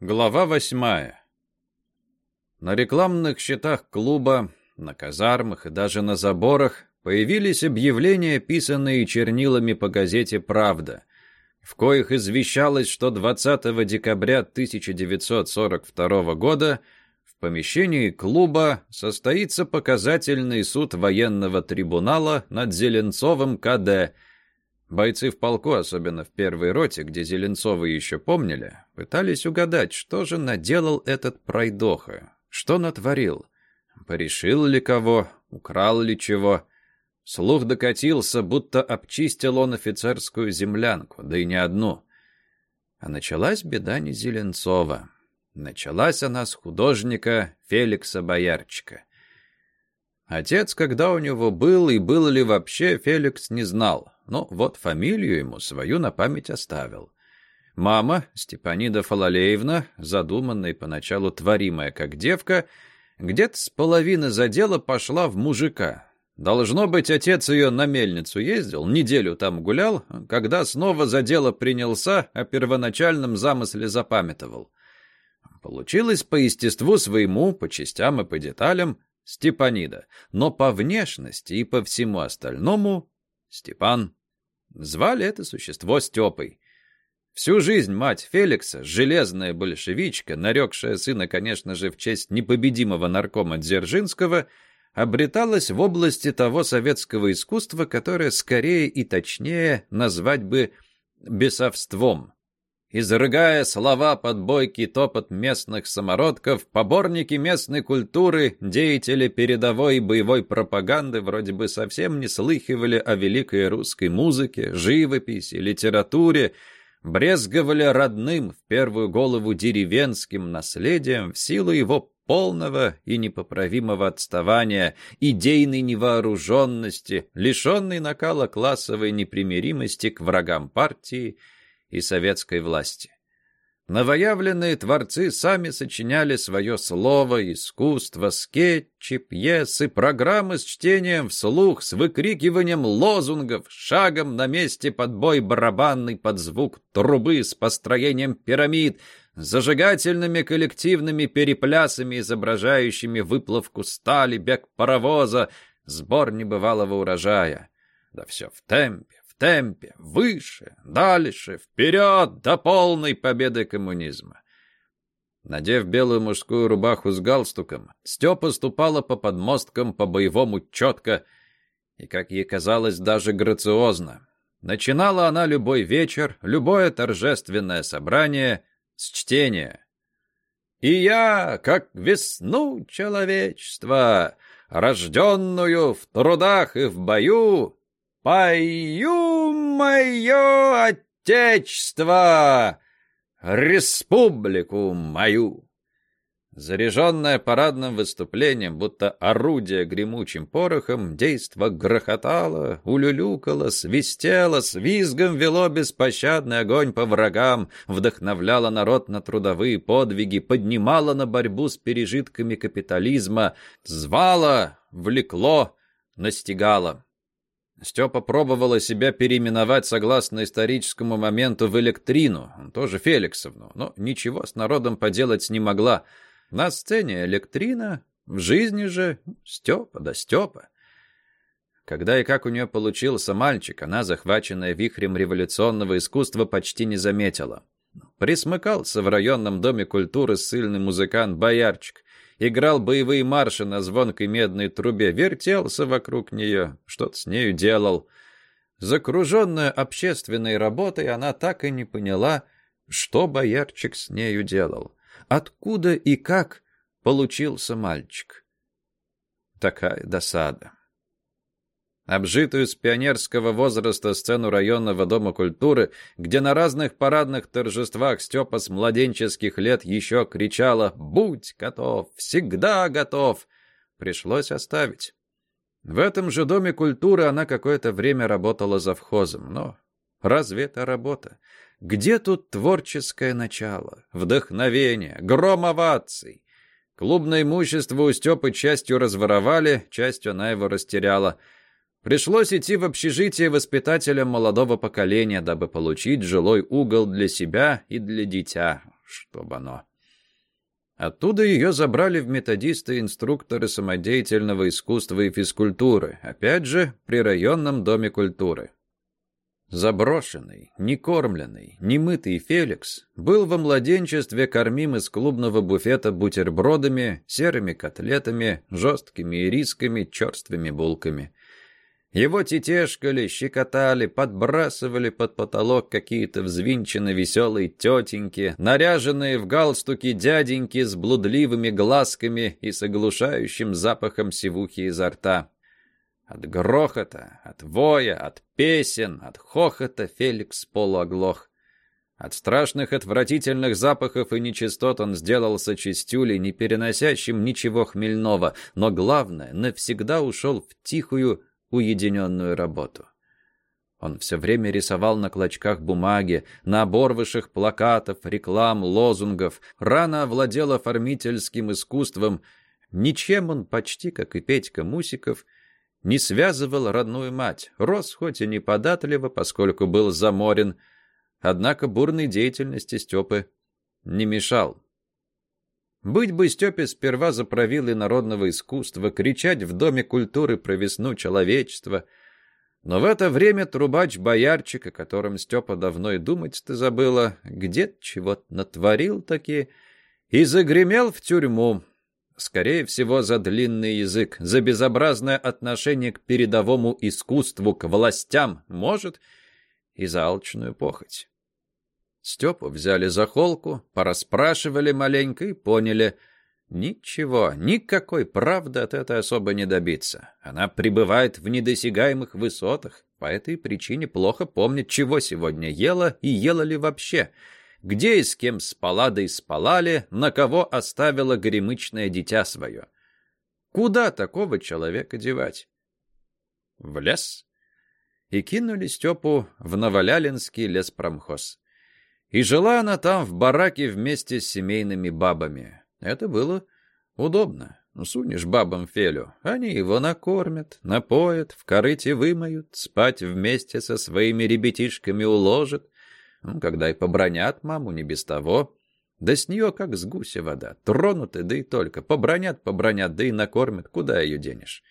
Глава восьмая. На рекламных счетах клуба, на казармах и даже на заборах появились объявления, писанные чернилами по газете «Правда», в коих извещалось, что 20 декабря 1942 года в помещении клуба состоится показательный суд военного трибунала над Зеленцовым КД – Бойцы в полку, особенно в первой роте, где Зеленцовы еще помнили, пытались угадать, что же наделал этот пройдоха, что натворил. Порешил ли кого, украл ли чего. Слух докатился, будто обчистил он офицерскую землянку, да и не одну. А началась беда не Зеленцова. Началась она с художника Феликса Боярчика. Отец, когда у него был и был ли вообще, Феликс не знал. Но вот фамилию ему свою на память оставил. Мама, Степанида Фалалеевна, задуманная поначалу творимая как девка, где-то с половины задела пошла в мужика. Должно быть, отец ее на мельницу ездил, неделю там гулял, когда снова за дело принялся, о первоначальном замысле запамятовал. Получилось по естеству своему, по частям и по деталям, Степанида, но по внешности и по всему остальному Степан. Звали это существо Степой. Всю жизнь мать Феликса, железная большевичка, нарекшая сына, конечно же, в честь непобедимого наркома Дзержинского, обреталась в области того советского искусства, которое скорее и точнее назвать бы бесовством – изрыгая слова под бойкий топот местных самородков, поборники местной культуры, деятели передовой и боевой пропаганды вроде бы совсем не слыхивали о великой русской музыке, живописи, литературе, брезговали родным, в первую голову деревенским наследием в силу его полного и непоправимого отставания, идейной невооруженности, лишенной накала классовой непримиримости к врагам партии – и советской власти. Новоявленные творцы сами сочиняли свое слово, искусство, скетчи, пьесы, программы с чтением вслух, с выкрикиванием лозунгов, шагом на месте под бой барабанный под звук трубы с построением пирамид, зажигательными коллективными переплясами, изображающими выплавку стали, бег паровоза, сбор небывалого урожая. Да все в темпе, темпе, выше, дальше, вперед до полной победы коммунизма. Надев белую мужскую рубаху с галстуком, Степа ступала по подмосткам по-боевому четко и, как ей казалось, даже грациозно. Начинала она любой вечер, любое торжественное собрание с чтения. «И я, как весну человечества, рожденную в трудах и в бою, Пою мое отечество, республику мою. Заряженное парадным выступлением, будто орудие гремучим порохом, действо грохотало, улюлюкало, свистело, с визгом вело беспощадный огонь по врагам, вдохновляло народ на трудовые подвиги, поднимало на борьбу с пережитками капитализма, звало, влекло, настигало. Степа пробовала себя переименовать согласно историческому моменту в Электрину, тоже Феликсовну, но ничего с народом поделать не могла. На сцене Электрина, в жизни же Степа да Степа. Когда и как у нее получился мальчик, она, захваченная вихрем революционного искусства, почти не заметила. Присмыкался в районном доме культуры ссыльный музыкант Боярчик играл боевые марши на звонкой медной трубе, вертелся вокруг нее, что-то с нею делал. Закруженная общественной работой, она так и не поняла, что боярчик с нею делал. Откуда и как получился мальчик. Такая досада. Обжитую с пионерского возраста сцену районного дома культуры, где на разных парадных торжествах Степа с младенческих лет еще кричала «Будь готов! Всегда готов!» пришлось оставить. В этом же доме культуры она какое-то время работала завхозом, но разве это работа? Где тут творческое начало, вдохновение, гром оваций? Клубное имущество у Степы частью разворовали, частью она его растеряла – Пришлось идти в общежитие воспитателям молодого поколения, дабы получить жилой угол для себя и для дитя. чтобы оно. Оттуда ее забрали в методисты-инструкторы самодеятельного искусства и физкультуры, опять же, при районном доме культуры. Заброшенный, некормленный, немытый Феликс был во младенчестве кормим из клубного буфета бутербродами, серыми котлетами, жесткими ирисками, черствыми булками. Его тетешкали, щекотали, подбрасывали под потолок какие-то взвинченно веселые тетеньки, наряженные в галстуки дяденьки с блудливыми глазками и с оглушающим запахом сивухи изо рта. От грохота, от воя, от песен, от хохота Феликс полуоглох. От страшных отвратительных запахов и нечистот он сделался чистюлей, не переносящим ничего хмельного, но главное, навсегда ушел в тихую, уединенную работу. Он все время рисовал на клочках бумаги, на оборвышах плакатов, реклам, лозунгов, рано овладел оформительским искусством. Ничем он, почти как и Петька Мусиков, не связывал родную мать. Рос хоть и неподатливо, поскольку был заморен, однако бурной деятельности Степы не мешал. Быть бы Степе сперва за правилы народного искусства, кричать в Доме культуры про весну человечества. Но в это время трубач-боярчик, о котором Степа давно и думать-то забыла, где-то чего-то натворил таки и загремел в тюрьму. Скорее всего, за длинный язык, за безобразное отношение к передовому искусству, к властям, может, и за алчную похоть. Степу взяли за холку, порасспрашивали маленько и поняли. Ничего, никакой правды от этой особо не добиться. Она пребывает в недосягаемых высотах, по этой причине плохо помнит, чего сегодня ела и ела ли вообще, где и с кем спала да и спала ли, на кого оставила горемычное дитя свое. Куда такого человека девать? В лес. И кинули Степу в Новолялинский леспромхоз. И жила она там в бараке вместе с семейными бабами. Это было удобно. Ну, сунешь бабам Фелю, они его накормят, напоят, в корыте вымоют, спать вместе со своими ребятишками уложат. Ну, когда и побронят маму, не без того. Да с нее как с гуся вода. Тронуты, да и только. Побронят, побронят, да и накормят. Куда ее денешь?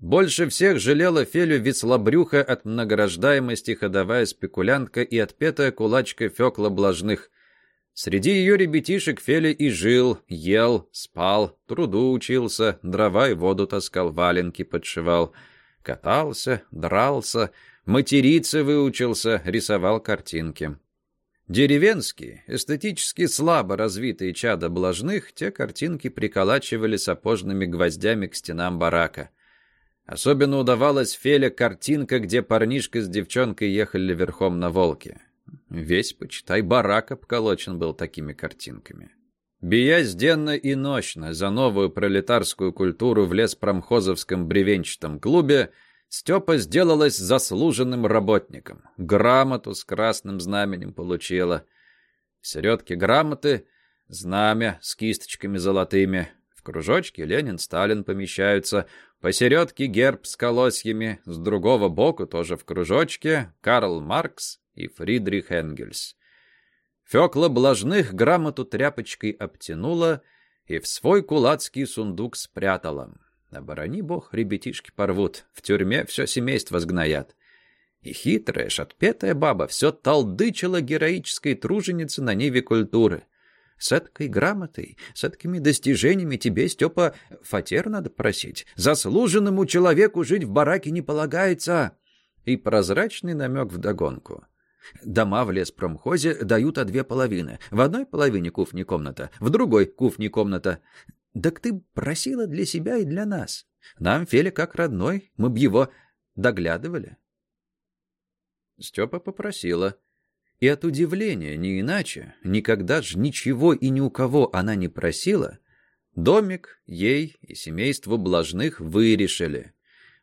Больше всех жалела Фелю веслобрюха от многорождаемости ходовая спекулянтка и отпетая кулачка Фекла Блажных. Среди ее ребятишек Феля и жил, ел, спал, труду учился, дрова и воду таскал, валенки подшивал. Катался, дрался, материться выучился, рисовал картинки. Деревенские, эстетически слабо развитые чада Блажных, те картинки приколачивали сапожными гвоздями к стенам барака. Особенно удавалась Феля картинка, где парнишка с девчонкой ехали верхом на волке. Весь, почитай, барак обколочен был такими картинками. Биясь денно и ночно за новую пролетарскую культуру в леспромхозовском бревенчатом клубе, Степа сделалась заслуженным работником. Грамоту с красным знаменем получила. В середке грамоты знамя с кисточками золотыми. В кружочке Ленин, Сталин помещаются. Посередке герб с колосьями, с другого боку, тоже в кружочке, Карл Маркс и Фридрих Энгельс. Фёкла Блажных грамоту тряпочкой обтянула и в свой кулацкий сундук спрятала. Оборони бог, ребятишки порвут, в тюрьме все семейство сгноят. И хитрая, шатпетая баба все толдычила героической труженице на ниве культуры — с эткой грамотой, с эткими достижениями тебе, Степа, фатер надо просить. Заслуженному человеку жить в бараке не полагается. И прозрачный намек вдогонку. Дома в леспромхозе дают о две половины. В одной половине кухни комната, в другой кухни комната. Так ты просила для себя и для нас. Нам Феля как родной, мы б его доглядывали. Степа попросила. И от удивления, не иначе, никогда ж ничего и ни у кого она не просила, домик ей и семейству Блажных вырешили.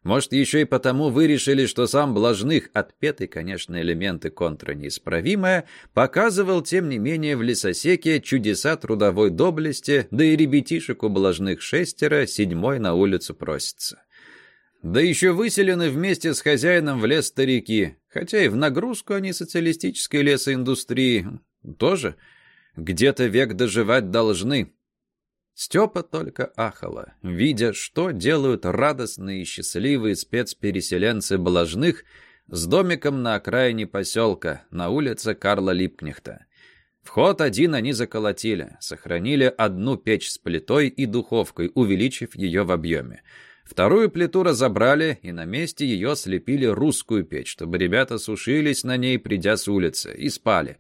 Может, еще и потому вырешили, что сам Блажных, отпетый, конечно, элементы контра неисправимое, показывал, тем не менее, в лесосеке чудеса трудовой доблести, да и ребятишек у Блажных шестеро, седьмой на улицу просится. Да еще выселены вместе с хозяином в лес старики, хотя и в нагрузку они социалистической лесоиндустрии тоже. где-то век доживать должны. Степа только ахала, видя, что делают радостные и счастливые спецпереселенцы Блажных с домиком на окраине поселка, на улице Карла Липкнехта. Вход один они заколотили, сохранили одну печь с плитой и духовкой, увеличив ее в объеме. Вторую плиту разобрали и на месте ее слепили русскую печь, чтобы ребята сушились на ней, придя с улицы, и спали.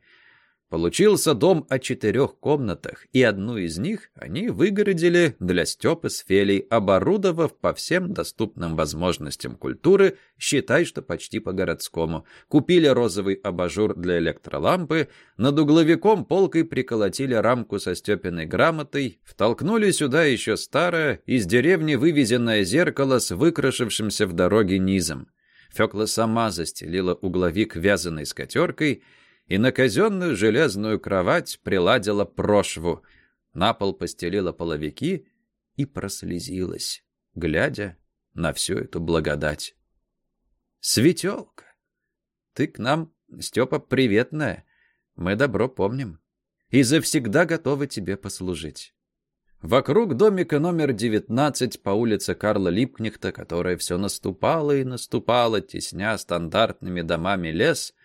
Получился дом о четырех комнатах, и одну из них они выгородили для Степы с Фелей, оборудовав по всем доступным возможностям культуры, считай, что почти по-городскому. Купили розовый абажур для электролампы, над угловиком полкой приколотили рамку со Степиной грамотой, втолкнули сюда еще старое, из деревни вывезенное зеркало с выкрашившимся в дороге низом. Фекла сама застелила угловик вязаной скатеркой — и на казенную железную кровать приладила прошву, на пол постелила половики и прослезилась, глядя на всю эту благодать. «Светелка, ты к нам, Степа, приветная, мы добро помним и завсегда готовы тебе послужить». Вокруг домика номер 19 по улице Карла Липкнехта, которая все наступала и наступала, тесня стандартными домами лес,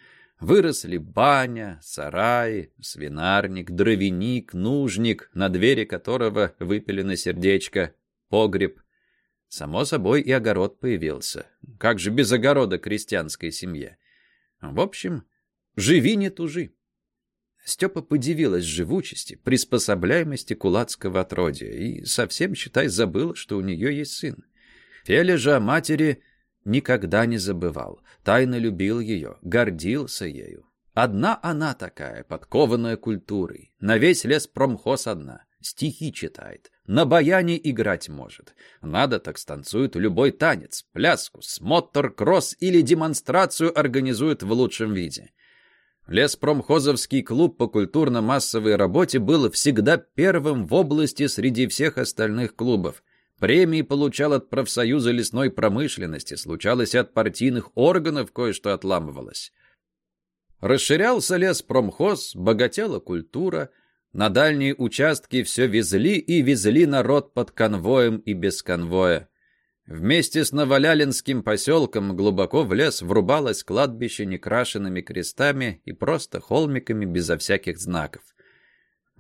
Выросли баня, сарай, свинарник, дровяник, нужник, на двери которого выпилено сердечко, погреб. Само собой и огород появился. Как же без огорода крестьянской семье? В общем, живи не тужи. Степа подивилась живучести, приспособляемости кулацкого отродья и совсем, считай, забыла, что у нее есть сын. Феля же о матери никогда не забывал, тайно любил ее, гордился ею. Одна она такая, подкованная культурой, на весь лес промхоз одна, стихи читает, на баяне играть может. Надо так станцует любой танец, пляску, смотр, кросс или демонстрацию организует в лучшем виде. Леспромхозовский клуб по культурно-массовой работе был всегда первым в области среди всех остальных клубов. Премии получал от профсоюза лесной промышленности, случалось от партийных органов кое-что отламывалось. Расширялся лес промхоз, богатела культура, на дальние участки все везли и везли народ под конвоем и без конвоя. Вместе с Новолялинским поселком глубоко в лес врубалось кладбище некрашенными крестами и просто холмиками безо всяких знаков.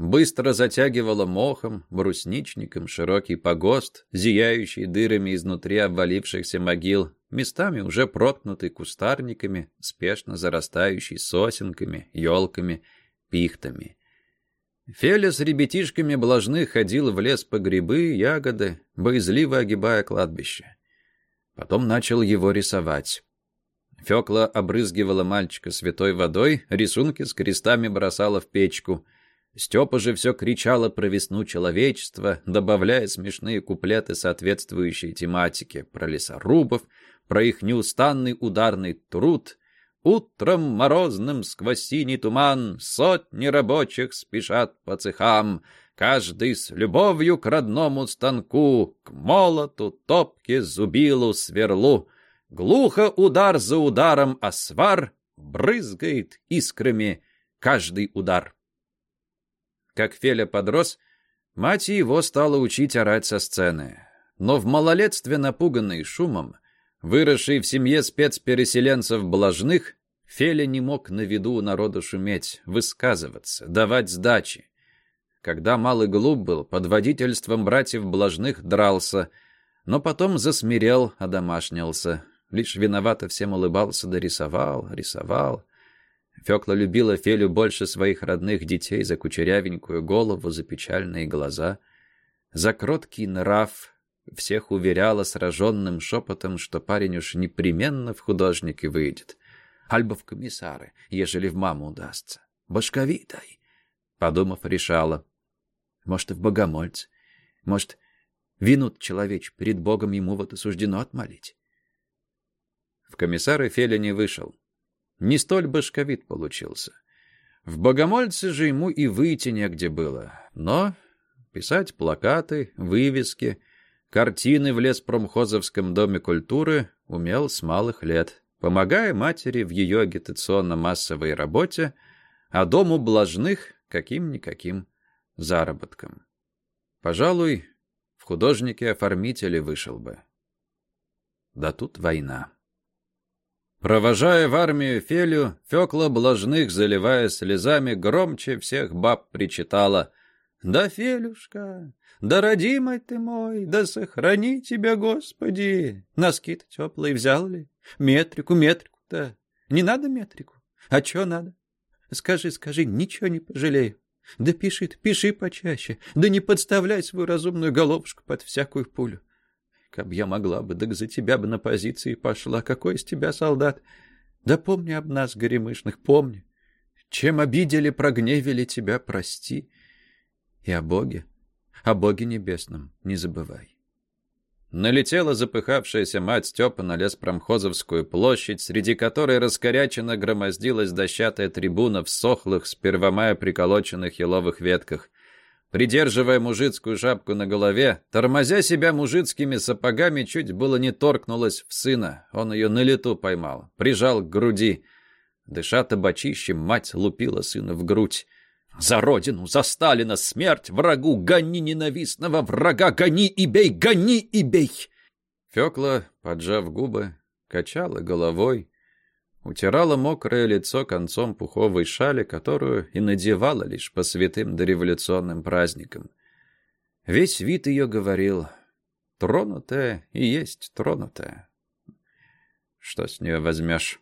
Быстро затягивало мохом, брусничником широкий погост, зияющий дырами изнутри обвалившихся могил, местами уже проткнутый кустарниками, спешно зарастающий сосенками, елками, пихтами. Феля с ребятишками блажных ходил в лес по грибы, ягоды, боязливо огибая кладбище. Потом начал его рисовать. Фекла обрызгивала мальчика святой водой, рисунки с крестами бросала в печку — Степа же все кричала про весну человечества, добавляя смешные куплеты, соответствующие тематике, про лесорубов, про их неустанный ударный труд. Утром морозным сквозь синий туман сотни рабочих спешат по цехам, каждый с любовью к родному станку, к молоту, топке, зубилу, сверлу. Глухо удар за ударом, а свар брызгает искрами каждый удар. Как Феля подрос, мать его стала учить орать со сцены. Но в малолетстве, напуганный шумом, выросший в семье спецпереселенцев блажных, Феля не мог на виду у народа шуметь, высказываться, давать сдачи. Когда малый глуп был, под водительством братьев блажных дрался, но потом засмирел, одомашнился. Лишь виновато всем улыбался да рисовал, рисовал. Фёкла любила Фелю больше своих родных детей за кучерявенькую голову, за печальные глаза, за кроткий нрав. Всех уверяла сраженным шепотом, что парень уж непременно в художники выйдет. Альбо в комиссары, ежели в маму удастся. Башковитой. Подумав, решала. Может, в богомольце. Может, винут человеч перед Богом ему вот и суждено отмолить. В комиссары Феля не вышел. Не столь башковит получился. В Богомольце же ему и выйти негде было. Но писать плакаты, вывески, картины в леспромхозовском доме культуры умел с малых лет, помогая матери в ее агитационно-массовой работе, а дому блажных каким-никаким заработком. Пожалуй, в художнике-оформителе вышел бы. Да тут война. Провожая в армию Фелю, Фёкла Блажных, заливая слезами, громче всех баб причитала. «Да, Фелюшка, да, родимый ты мой, да сохрани тебя, Господи! Носки-то теплые взял ли? Метрику, метрику-то. Не надо метрику? А чё надо? Скажи, скажи, ничего не пожалею. Да пиши пиши почаще. Да не подставляй свою разумную головушку под всякую пулю. Каб я могла бы, так за тебя бы на позиции пошла. Какой из тебя солдат? Да помни об нас, горемышных, помни. Чем обидели, прогневили тебя, прости. И о Боге, о Боге небесном не забывай. Налетела запыхавшаяся мать Степа на леспромхозовскую площадь, среди которой раскоряченно громоздилась дощатая трибуна в сохлых, с первомая приколоченных еловых ветках. Придерживая мужицкую шапку на голове, тормозя себя мужицкими сапогами, чуть было не торкнулась в сына. Он ее на лету поймал, прижал к груди. Дыша табачищем, мать лупила сына в грудь. За родину, за Сталина, смерть врагу, гони ненавистного врага, гони и бей, гони и бей!» Фёкла, поджав губы, качала головой, утирала мокрое лицо концом пуховой шали, которую и надевала лишь по святым дореволюционным праздникам. Весь вид ее говорил «тронутая и есть тронутая». Что с нее возьмешь?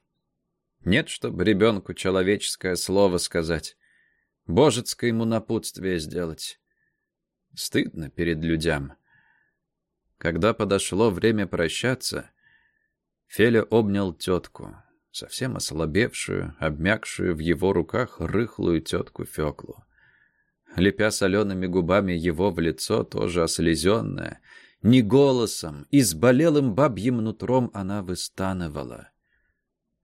Нет, чтобы ребенку человеческое слово сказать. Божецкое ему напутствие сделать. Стыдно перед людям. Когда подошло время прощаться, Феля обнял тетку, совсем ослабевшую, обмякшую в его руках рыхлую тетку Феклу. Лепя солеными губами его в лицо, тоже ослезенное, не голосом, и болелым бабьим нутром она выстанывала.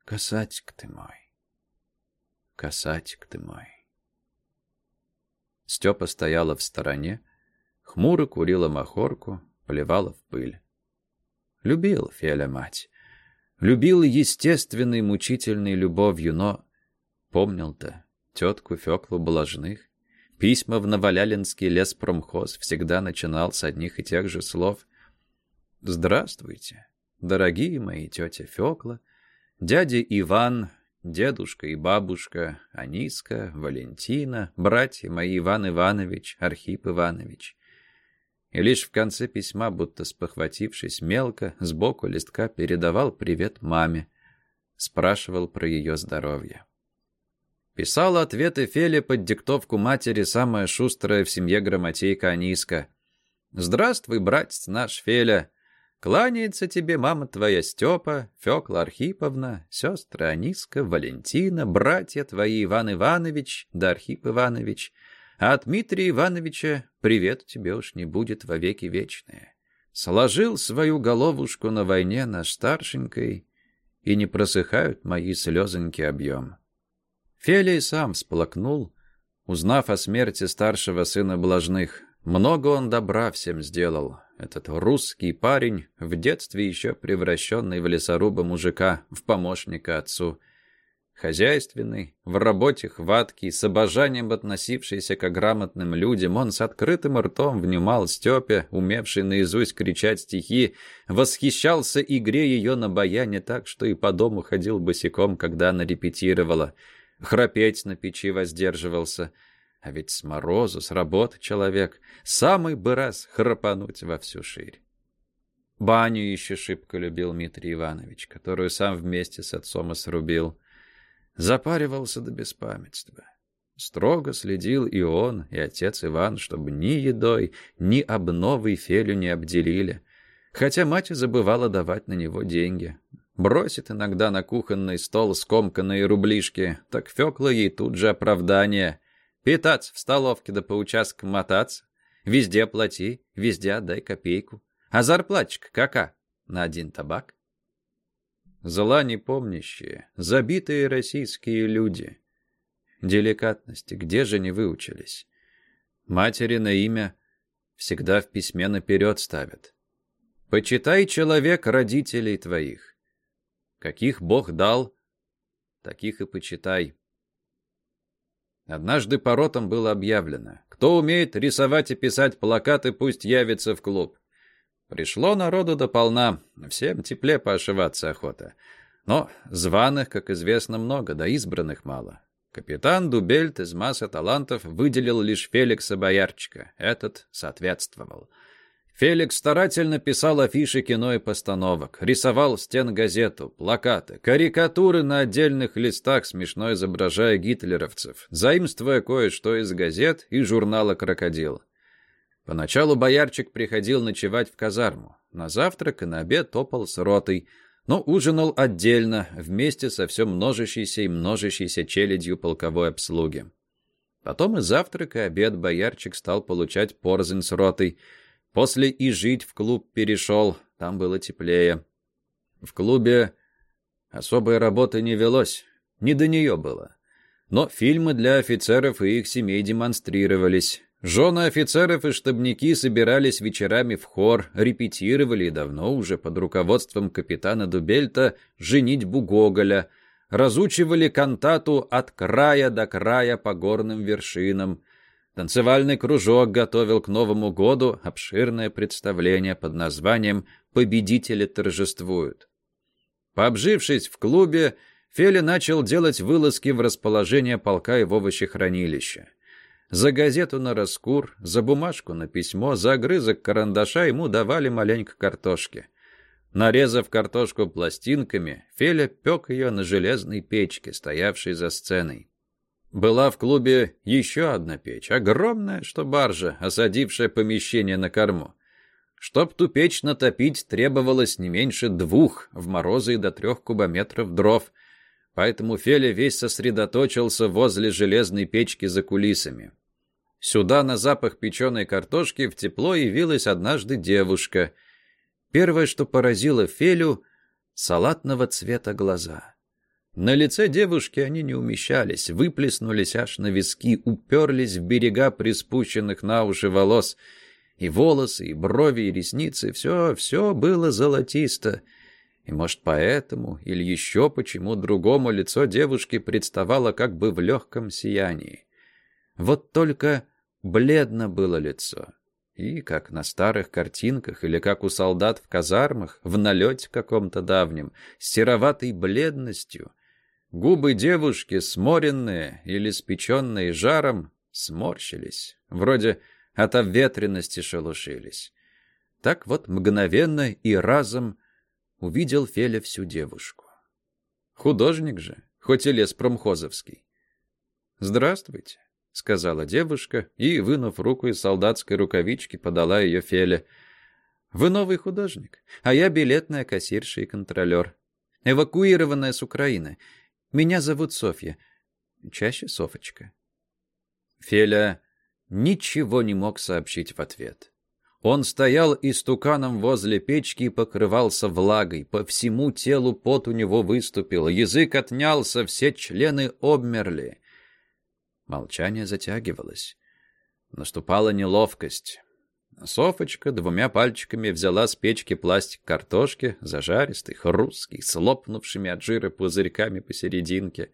«Касатик ты мой, касатик ты мой». Степа стояла в стороне, хмуро курила махорку, поливала в пыль. Любил Феля мать. Любил естественной мучительной любовью, но помнил-то тетку Феклу Блажных. Письма в Новолялинский леспромхоз всегда начинал с одних и тех же слов. «Здравствуйте, дорогие мои тетя Фекла, дядя Иван, Дедушка и бабушка, Аниска, Валентина, братья мои Иван Иванович, Архип Иванович. И лишь в конце письма, будто спохватившись мелко, сбоку листка передавал привет маме, спрашивал про ее здоровье. Писала ответы Феле под диктовку матери самая шустрая в семье грамотейка Аниска. «Здравствуй, братец наш Феля, Кланяется тебе мама твоя Степа, Фёкла Архиповна, сестры Аниска, Валентина, братья твои Иван Иванович да Архип Иванович. А от Дмитрия Ивановича привет тебе уж не будет во веки вечные. Сложил свою головушку на войне наш старшенькой, и не просыхают мои слезоньки объем. Фелий сам всплакнул, узнав о смерти старшего сына Блажных. Много он добра всем сделал, этот русский парень, в детстве еще превращенный в лесоруба мужика, в помощника отцу. Хозяйственный, в работе хваткий, с обожанием относившийся к грамотным людям, он с открытым ртом внимал Степе, умевший наизусть кричать стихи, восхищался игре ее на баяне так, что и по дому ходил босиком, когда она репетировала. Храпеть на печи воздерживался — а ведь с морозу, с работы человек самый бы раз храпануть во всю ширь. Баню еще шибко любил Дмитрий Иванович, которую сам вместе с отцом и срубил. Запаривался до беспамятства. Строго следил и он, и отец Иван, чтобы ни едой, ни обновой Фелю не обделили. Хотя мать забывала давать на него деньги. Бросит иногда на кухонный стол скомканные рублишки, так Фёкла ей тут же оправдание. Питаться в столовке да по участкам мотаться. Везде плати, везде отдай копейку. А зарплаточка кака? На один табак. Зла непомнящие, забитые российские люди. Деликатности, где же не выучились? Матери на имя всегда в письме наперед ставят. Почитай человек родителей твоих. Каких Бог дал, таких и почитай. Однажды по ротам было объявлено. Кто умеет рисовать и писать плакаты, пусть явится в клуб. Пришло народу до полна, всем тепле поошиваться охота. Но званых, как известно, много, да избранных мало. Капитан Дубельт из массы талантов выделил лишь Феликса Боярчика. Этот соответствовал. Феликс старательно писал афиши кино и постановок, рисовал стен-газету, плакаты, карикатуры на отдельных листах, смешно изображая гитлеровцев, заимствуя кое-что из газет и журнала «Крокодил». Поначалу боярчик приходил ночевать в казарму. На завтрак и на обед топал с ротой, но ужинал отдельно, вместе со все множащейся и множащейся челядью полковой обслуги. Потом и завтрак, и обед боярчик стал получать порзень с ротой – После и жить в клуб перешел, там было теплее. В клубе особой работы не велось, не до нее было. Но фильмы для офицеров и их семей демонстрировались. Жены офицеров и штабники собирались вечерами в хор, репетировали давно уже под руководством капитана Дубельта «Женитьбу Гоголя», разучивали кантату «От края до края по горным вершинам», Танцевальный кружок готовил к Новому году обширное представление под названием «Победители торжествуют». Пообжившись в клубе, Феля начал делать вылазки в расположение полка и в овощехранилище. За газету на раскур, за бумажку на письмо, за огрызок карандаша ему давали маленько картошки. Нарезав картошку пластинками, Феля пек ее на железной печке, стоявшей за сценой. Была в клубе еще одна печь, огромная, что баржа, осадившая помещение на корму. Чтоб ту печь натопить, требовалось не меньше двух в морозы и до трех кубометров дров, поэтому Феля весь сосредоточился возле железной печки за кулисами. Сюда на запах печеной картошки в тепло явилась однажды девушка. Первое, что поразило Фелю — салатного цвета глаза — на лице девушки они не умещались, выплеснулись аж на виски, уперлись в берега приспущенных на уши волос. И волосы, и брови, и ресницы — все, все было золотисто. И, может, поэтому или еще почему другому лицо девушки представало как бы в легком сиянии. Вот только бледно было лицо. И, как на старых картинках или как у солдат в казармах, в налете каком-то давнем, с сероватой бледностью — Губы девушки, сморенные или спеченные жаром, сморщились, вроде от обветренности шелушились. Так вот мгновенно и разом увидел Феля всю девушку. Художник же, хоть и лес промхозовский. «Здравствуйте», — сказала девушка и, вынув руку из солдатской рукавички, подала ее Феле. «Вы новый художник, а я билетная кассирша и контролер, эвакуированная с Украины. Меня зовут Софья. Чаще Софочка. Феля ничего не мог сообщить в ответ. Он стоял истуканом возле печки и покрывался влагой. По всему телу пот у него выступил, язык отнялся, все члены обмерли. Молчание затягивалось. Наступала неловкость. Софочка двумя пальчиками взяла с печки пластик картошки, зажаристый, хрусткий, с лопнувшими от жира пузырьками посерединке.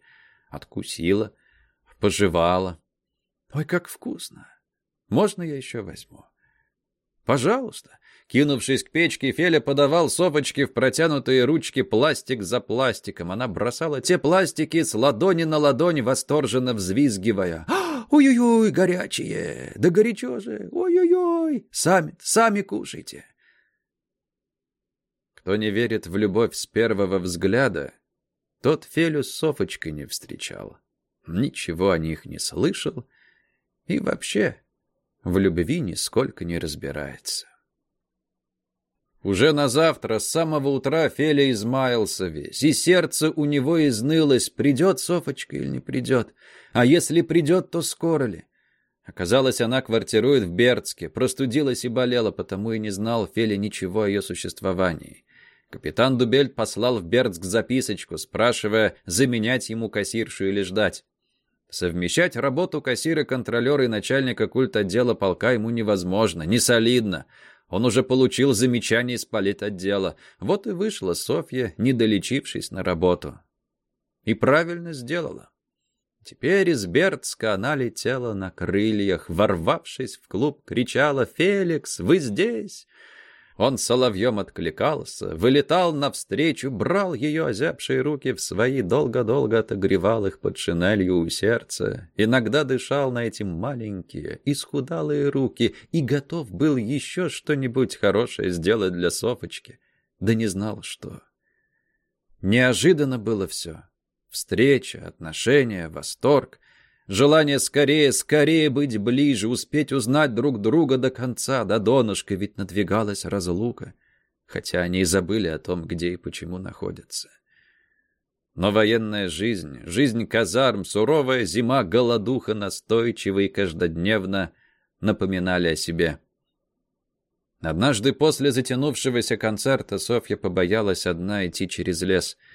Откусила, пожевала. Ой, как вкусно! Можно я еще возьму? Пожалуйста. Кинувшись к печке, Феля подавал Софочке в протянутые ручки пластик за пластиком. Она бросала те пластики с ладони на ладонь, восторженно взвизгивая. «А, Ой-ой-ой, горячие! Да горячо же! Ой-ой-ой! Сами, сами кушайте!» Кто не верит в любовь с первого взгляда, тот Фелю с Софочкой не встречал. Ничего о них не слышал и вообще в любви нисколько не разбирается. Уже на завтра с самого утра Феля измаялся весь, и сердце у него изнылось, придет Софочка или не придет, а если придет, то скоро ли. Оказалось, она квартирует в Бердске, простудилась и болела, потому и не знал Феля ничего о ее существовании. Капитан Дубельт послал в Бердск записочку, спрашивая, заменять ему кассиршу или ждать. Совмещать работу кассира-контролера и начальника культа отдела полка ему невозможно, не солидно. Он уже получил замечание из политотдела. Вот и вышла Софья, не долечившись на работу. И правильно сделала. Теперь из Бердска она летела на крыльях, ворвавшись в клуб, кричала «Феликс, вы здесь!» Он соловьем откликался, вылетал навстречу, брал ее озябшие руки в свои, долго-долго отогревал их под шинелью у сердца, иногда дышал на эти маленькие, исхудалые руки и готов был еще что-нибудь хорошее сделать для Софочки, да не знал, что. Неожиданно было все. Встреча, отношения, восторг. Желание скорее, скорее быть ближе, успеть узнать друг друга до конца, до донышка, ведь надвигалась разлука, хотя они и забыли о том, где и почему находятся. Но военная жизнь, жизнь казарм, суровая зима, голодуха настойчиво и каждодневно напоминали о себе. Однажды после затянувшегося концерта Софья побоялась одна идти через лес —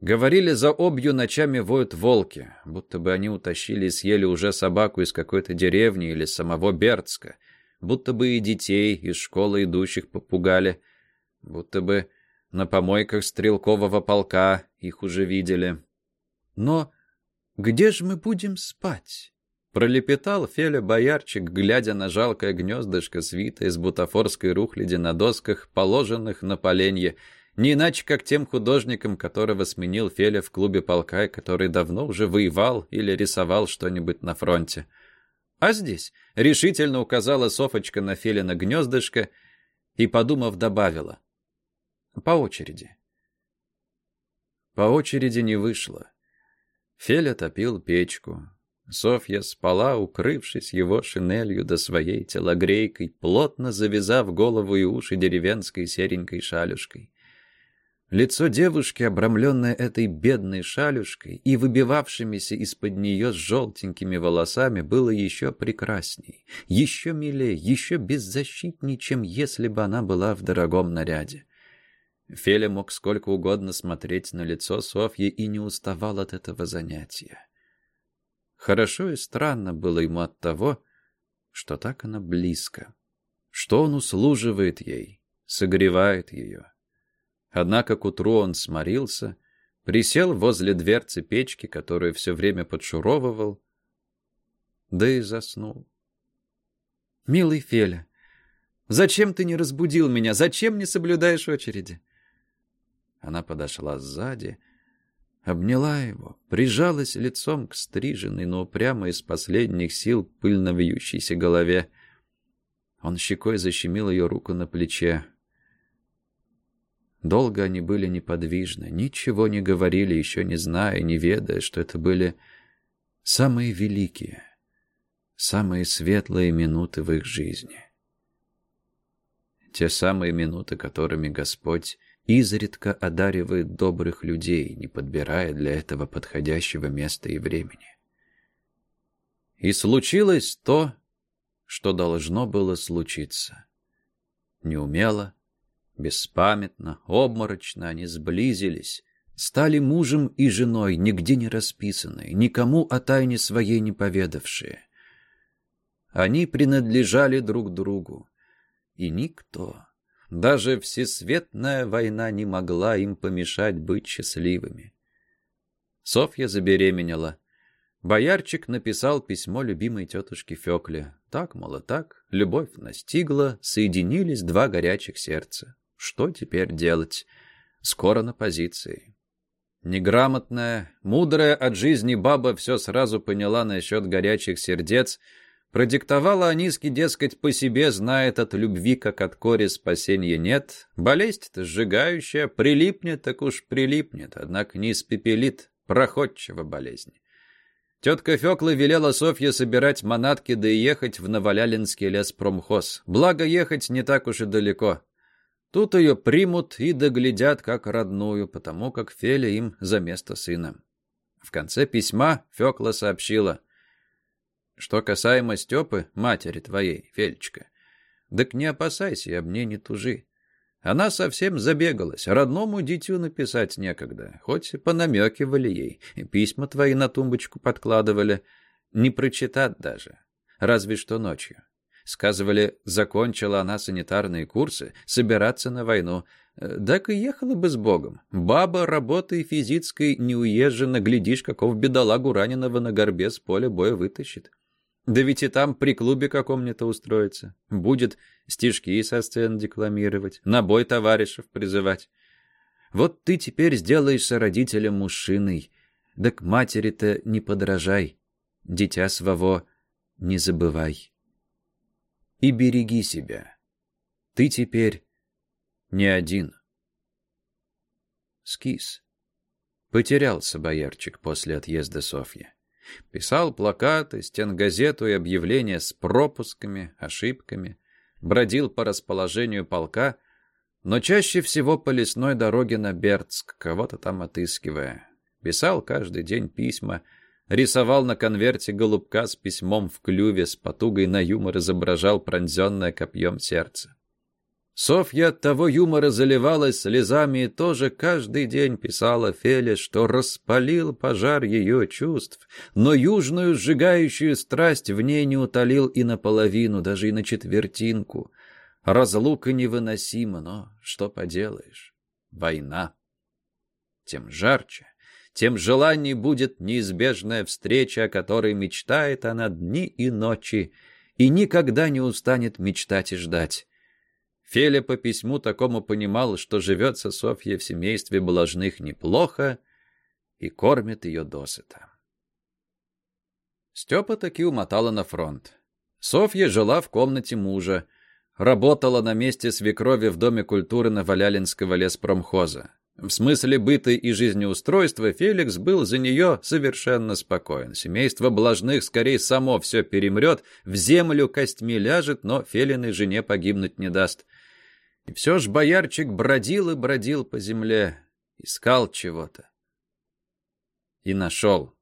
Говорили, за обью ночами воют волки, будто бы они утащили и съели уже собаку из какой-то деревни или самого Бердска, будто бы и детей из школы идущих попугали, будто бы на помойках стрелкового полка их уже видели. Но где же мы будем спать? Пролепетал Феля Боярчик, глядя на жалкое гнездышко свита из бутафорской рухляди на досках, положенных на поленье, не иначе, как тем художникам, которого сменил Феля в клубе полка, и который давно уже воевал или рисовал что-нибудь на фронте. А здесь решительно указала Софочка на Фелина гнездышко и, подумав, добавила. По очереди. По очереди не вышло. Феля топил печку. Софья спала, укрывшись его шинелью до своей телогрейкой, плотно завязав голову и уши деревенской серенькой шалюшкой. Лицо девушки, обрамленное этой бедной шалюшкой и выбивавшимися из-под нее с желтенькими волосами, было еще прекрасней, еще милее, еще беззащитней, чем если бы она была в дорогом наряде. Феля мог сколько угодно смотреть на лицо Софьи и не уставал от этого занятия. Хорошо и странно было ему от того, что так она близко, что он услуживает ей, согревает ее. Однако к утру он сморился, присел возле дверцы печки, которую все время подшуровывал, да и заснул. «Милый Феля, зачем ты не разбудил меня? Зачем не соблюдаешь очереди?» Она подошла сзади, обняла его, прижалась лицом к стриженной, но упрямо из последних сил пыльно вьющейся голове. Он щекой защемил ее руку на плече. Долго они были неподвижны, ничего не говорили, еще не зная, не ведая, что это были самые великие, самые светлые минуты в их жизни. Те самые минуты, которыми Господь изредка одаривает добрых людей, не подбирая для этого подходящего места и времени. И случилось то, что должно было случиться. Неумело, Беспамятно, обморочно они сблизились, стали мужем и женой, нигде не расписанные, никому о тайне своей не поведавшие. Они принадлежали друг другу, и никто, даже всесветная война не могла им помешать быть счастливыми. Софья забеременела. Боярчик написал письмо любимой тетушке Фекле. Так, мало так, любовь настигла, соединились два горячих сердца. Что теперь делать? Скоро на позиции. Неграмотная, мудрая от жизни баба все сразу поняла насчет горячих сердец, продиктовала Аниске, дескать, по себе знает от любви, как от кори спасения нет. Болезнь-то сжигающая, прилипнет, так уж прилипнет, однако не испепелит, проходчиво болезнь. Тетка Фекла велела Софье собирать манатки да и ехать в Новолялинский леспромхоз. Благо, ехать не так уж и далеко. Тут ее примут и доглядят как родную, потому как Феля им за место сына. В конце письма Фекла сообщила, что касаемо Степы, матери твоей, Фельчка, так не опасайся и об ней не тужи. Она совсем забегалась, родному дитю написать некогда, хоть понамекивали ей, письма твои на тумбочку подкладывали, не прочитать даже, разве что ночью. Сказывали, закончила она санитарные курсы, собираться на войну. Э, так и ехала бы с Богом. Баба работой физической не уезжена, глядишь, какого бедолагу раненого на горбе с поля боя вытащит. Да ведь и там при клубе каком-нибудь устроится. Будет стишки со сцен декламировать, на бой товарищев призывать. Вот ты теперь сделаешься родителем мужчиной, да к матери-то не подражай, дитя своего не забывай. И береги себя. Ты теперь не один. Скис. Потерялся боярчик после отъезда Софьи. Писал плакаты, стенгазету и объявления с пропусками, ошибками, бродил по расположению полка, но чаще всего по лесной дороге на Бердск, кого-то там отыскивая. Писал каждый день письма, рисовал на конверте голубка с письмом в клюве, с потугой на юмор изображал пронзенное копьем сердце. Софья от того юмора заливалась слезами и тоже каждый день писала Феле, что распалил пожар ее чувств, но южную сжигающую страсть в ней не утолил и наполовину, даже и на четвертинку. Разлука невыносима, но что поделаешь? Война. Тем жарче, тем желаний будет неизбежная встреча, о которой мечтает она дни и ночи, и никогда не устанет мечтать и ждать. Феля по письму такому понимал, что живется Софья в семействе Блажных неплохо и кормит ее досыта. Степа таки умотала на фронт. Софья жила в комнате мужа, работала на месте свекрови в Доме культуры Новолялинского леспромхоза. В смысле быта и жизнеустройства Феликс был за нее совершенно спокоен. Семейство Блажных скорее само все перемрет, в землю костьми ляжет, но Фелиной жене погибнуть не даст. И все ж боярчик бродил и бродил по земле, искал чего-то. И нашел.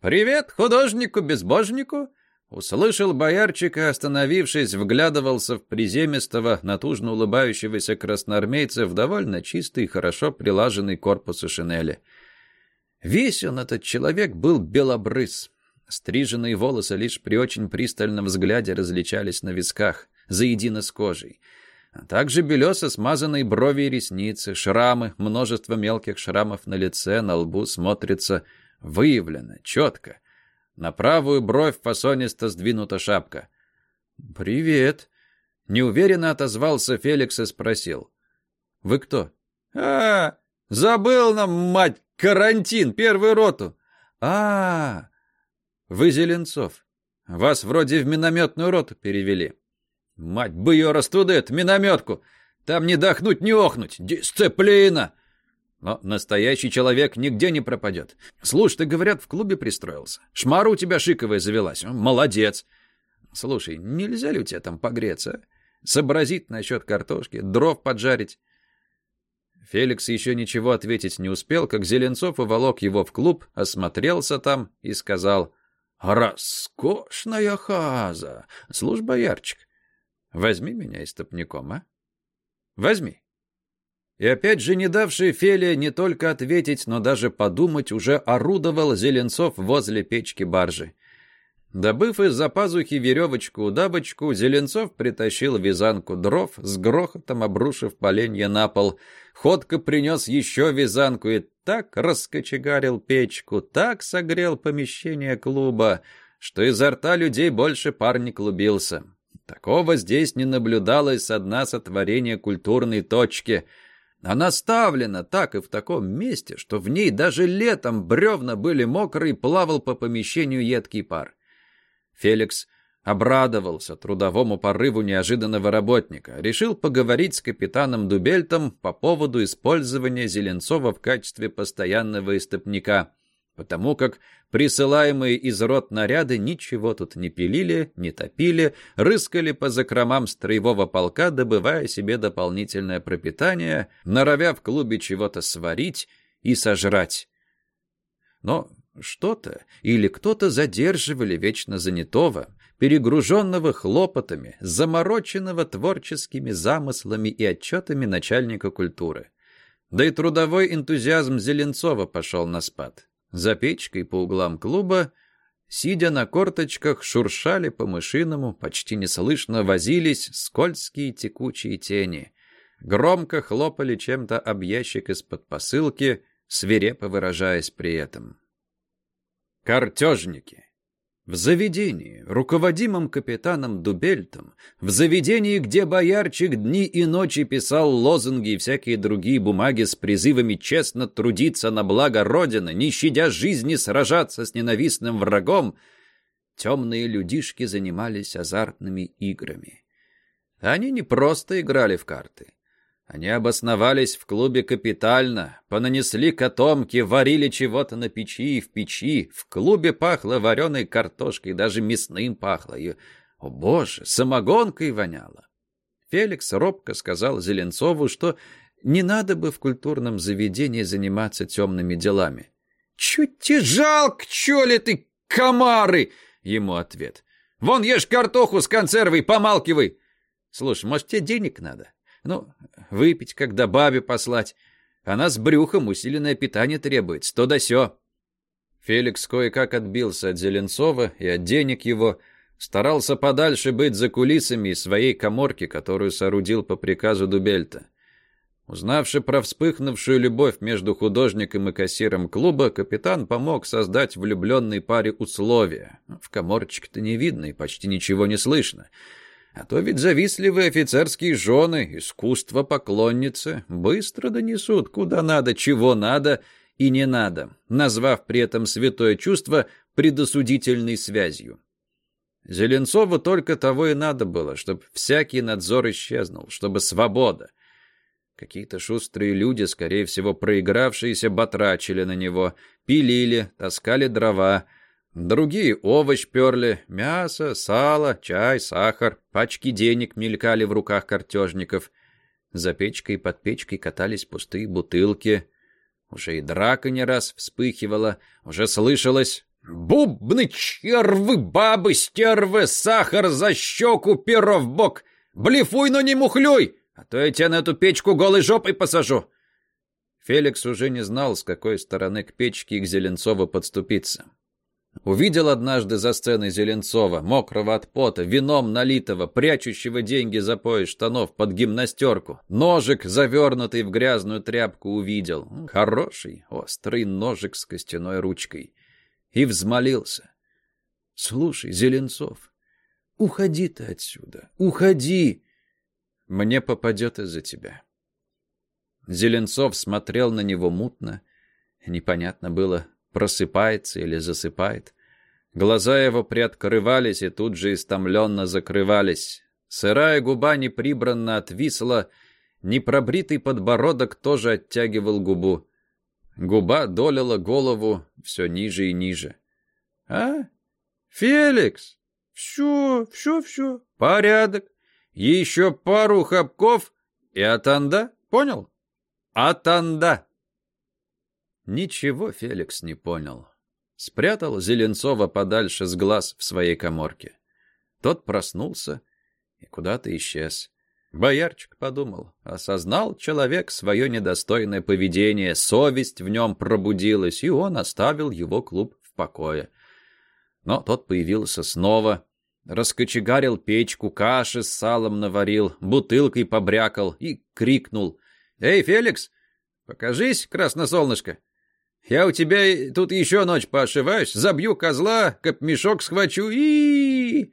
«Привет художнику-безбожнику!» Услышал боярчика, остановившись, вглядывался в приземистого, натужно улыбающегося красноармейца в довольно чистый, хорошо прилаженный корпус и шинели. Весь он, этот человек, был белобрыс. Стриженные волосы лишь при очень пристальном взгляде различались на висках, заедино с кожей а также белесо смазанные брови и ресницы, шрамы, множество мелких шрамов на лице, на лбу смотрится выявлено, четко. На правую бровь фасонисто сдвинута шапка. «Привет!» — неуверенно отозвался Феликс и спросил. «Вы кто?» «А, забыл нам, мать, карантин, первую роту!» а, Вы Зеленцов. Вас вроде в минометную роту перевели». Мать бы ее растудет, минометку! Там не дохнуть, не охнуть! Дисциплина! Но настоящий человек нигде не пропадет. Слушай, ты, говорят, в клубе пристроился. Шмара у тебя шиковая завелась. Молодец. Слушай, нельзя ли у тебя там погреться? Сообразить насчет картошки, дров поджарить. Феликс еще ничего ответить не успел, как Зеленцов уволок его в клуб, осмотрелся там и сказал «Роскошная хаза! Слушай, боярчик, Возьми меня истопником, а? Возьми. И опять же, не давший Феле не только ответить, но даже подумать, уже орудовал Зеленцов возле печки баржи. Добыв из-за пазухи веревочку-удавочку, Зеленцов притащил вязанку дров, с грохотом обрушив поленья на пол. Ходко принес еще вязанку и так раскочегарил печку, так согрел помещение клуба, что изо рта людей больше пар не клубился. Такого здесь не наблюдалось со дна сотворения культурной точки. Она ставлена так и в таком месте, что в ней даже летом бревна были мокрые, плавал по помещению едкий пар. Феликс обрадовался трудовому порыву неожиданного работника, решил поговорить с капитаном Дубельтом по поводу использования Зеленцова в качестве постоянного истопника потому как присылаемые из рот наряды ничего тут не пилили, не топили, рыскали по закромам строевого полка, добывая себе дополнительное пропитание, норовя в клубе чего-то сварить и сожрать. Но что-то или кто-то задерживали вечно занятого, перегруженного хлопотами, замороченного творческими замыслами и отчетами начальника культуры. Да и трудовой энтузиазм Зеленцова пошел на спад. За печкой по углам клуба, сидя на корточках, шуршали по мышиному, почти неслышно возились скользкие текучие тени. громко хлопали чем-то об ящик из-под посылки, свирепо выражаясь при этом. Картежники. В заведении, руководимом капитаном Дубельтом, в заведении, где боярчик дни и ночи писал лозунги и всякие другие бумаги с призывами честно трудиться на благо Родины, не щадя жизни сражаться с ненавистным врагом, темные людишки занимались азартными играми. Они не просто играли в карты. Они обосновались в клубе капитально, понанесли котомки, варили чего-то на печи и в печи. В клубе пахло вареной картошкой, даже мясным пахло. И, о боже, самогонкой воняло. Феликс робко сказал Зеленцову, что не надо бы в культурном заведении заниматься темными делами. «Чуть тебе жалко, чё ли ты, комары!» — ему ответ. «Вон ешь картоху с консервой, помалкивай!» «Слушай, может, тебе денег надо?» Ну, выпить, когда бабе послать. Она с брюхом усиленное питание требует, сто да сё. Феликс кое-как отбился от Зеленцова и от денег его, старался подальше быть за кулисами своей коморки, которую соорудил по приказу Дубельта. Узнавши про вспыхнувшую любовь между художником и кассиром клуба, капитан помог создать влюбленной паре условия. В коморчике-то не видно и почти ничего не слышно. А то ведь завистливые офицерские жены, искусство поклонницы, быстро донесут, куда надо, чего надо и не надо, назвав при этом святое чувство предосудительной связью. Зеленцову только того и надо было, чтобы всякий надзор исчезнул, чтобы свобода. Какие-то шустрые люди, скорее всего, проигравшиеся, батрачили на него, пилили, таскали дрова, Другие овощ перли, мясо, сало, чай, сахар, пачки денег мелькали в руках картежников. За печкой и под печкой катались пустые бутылки. Уже и драка не раз вспыхивала, уже слышалось «Бубны, червы, бабы, стервы, сахар за щеку, перо в бок! Блефуй, но не мухлюй, а то я тебя на эту печку голой жопой посажу!» Феликс уже не знал, с какой стороны к печке и к Зеленцову подступиться. Увидел однажды за сценой Зеленцова, мокрого от пота, вином налитого, прячущего деньги за пояс штанов под гимнастерку. Ножик, завернутый в грязную тряпку, увидел. Хороший, острый ножик с костяной ручкой. И взмолился. «Слушай, Зеленцов, уходи ты отсюда, уходи! Мне попадет из-за тебя». Зеленцов смотрел на него мутно. Непонятно было, просыпается или засыпает. Глаза его приоткрывались и тут же истомленно закрывались. Сырая губа неприбранно отвисла, непробритый подбородок тоже оттягивал губу. Губа долила голову все ниже и ниже. «А? Феликс? Все, все, все, порядок. Еще пару хапков и атанда, понял? Атанда!» Ничего Феликс не понял. Спрятал Зеленцова подальше с глаз в своей коморке. Тот проснулся и куда-то исчез. Боярчик подумал, осознал человек свое недостойное поведение, совесть в нем пробудилась, и он оставил его клуб в покое. Но тот появился снова, раскочегарил печку, каши с салом наварил, бутылкой побрякал и крикнул. «Эй, Феликс, покажись, красносолнышко!» Я у тебя тут еще ночь поошиваюсь, забью козла, капмешок схвачу и...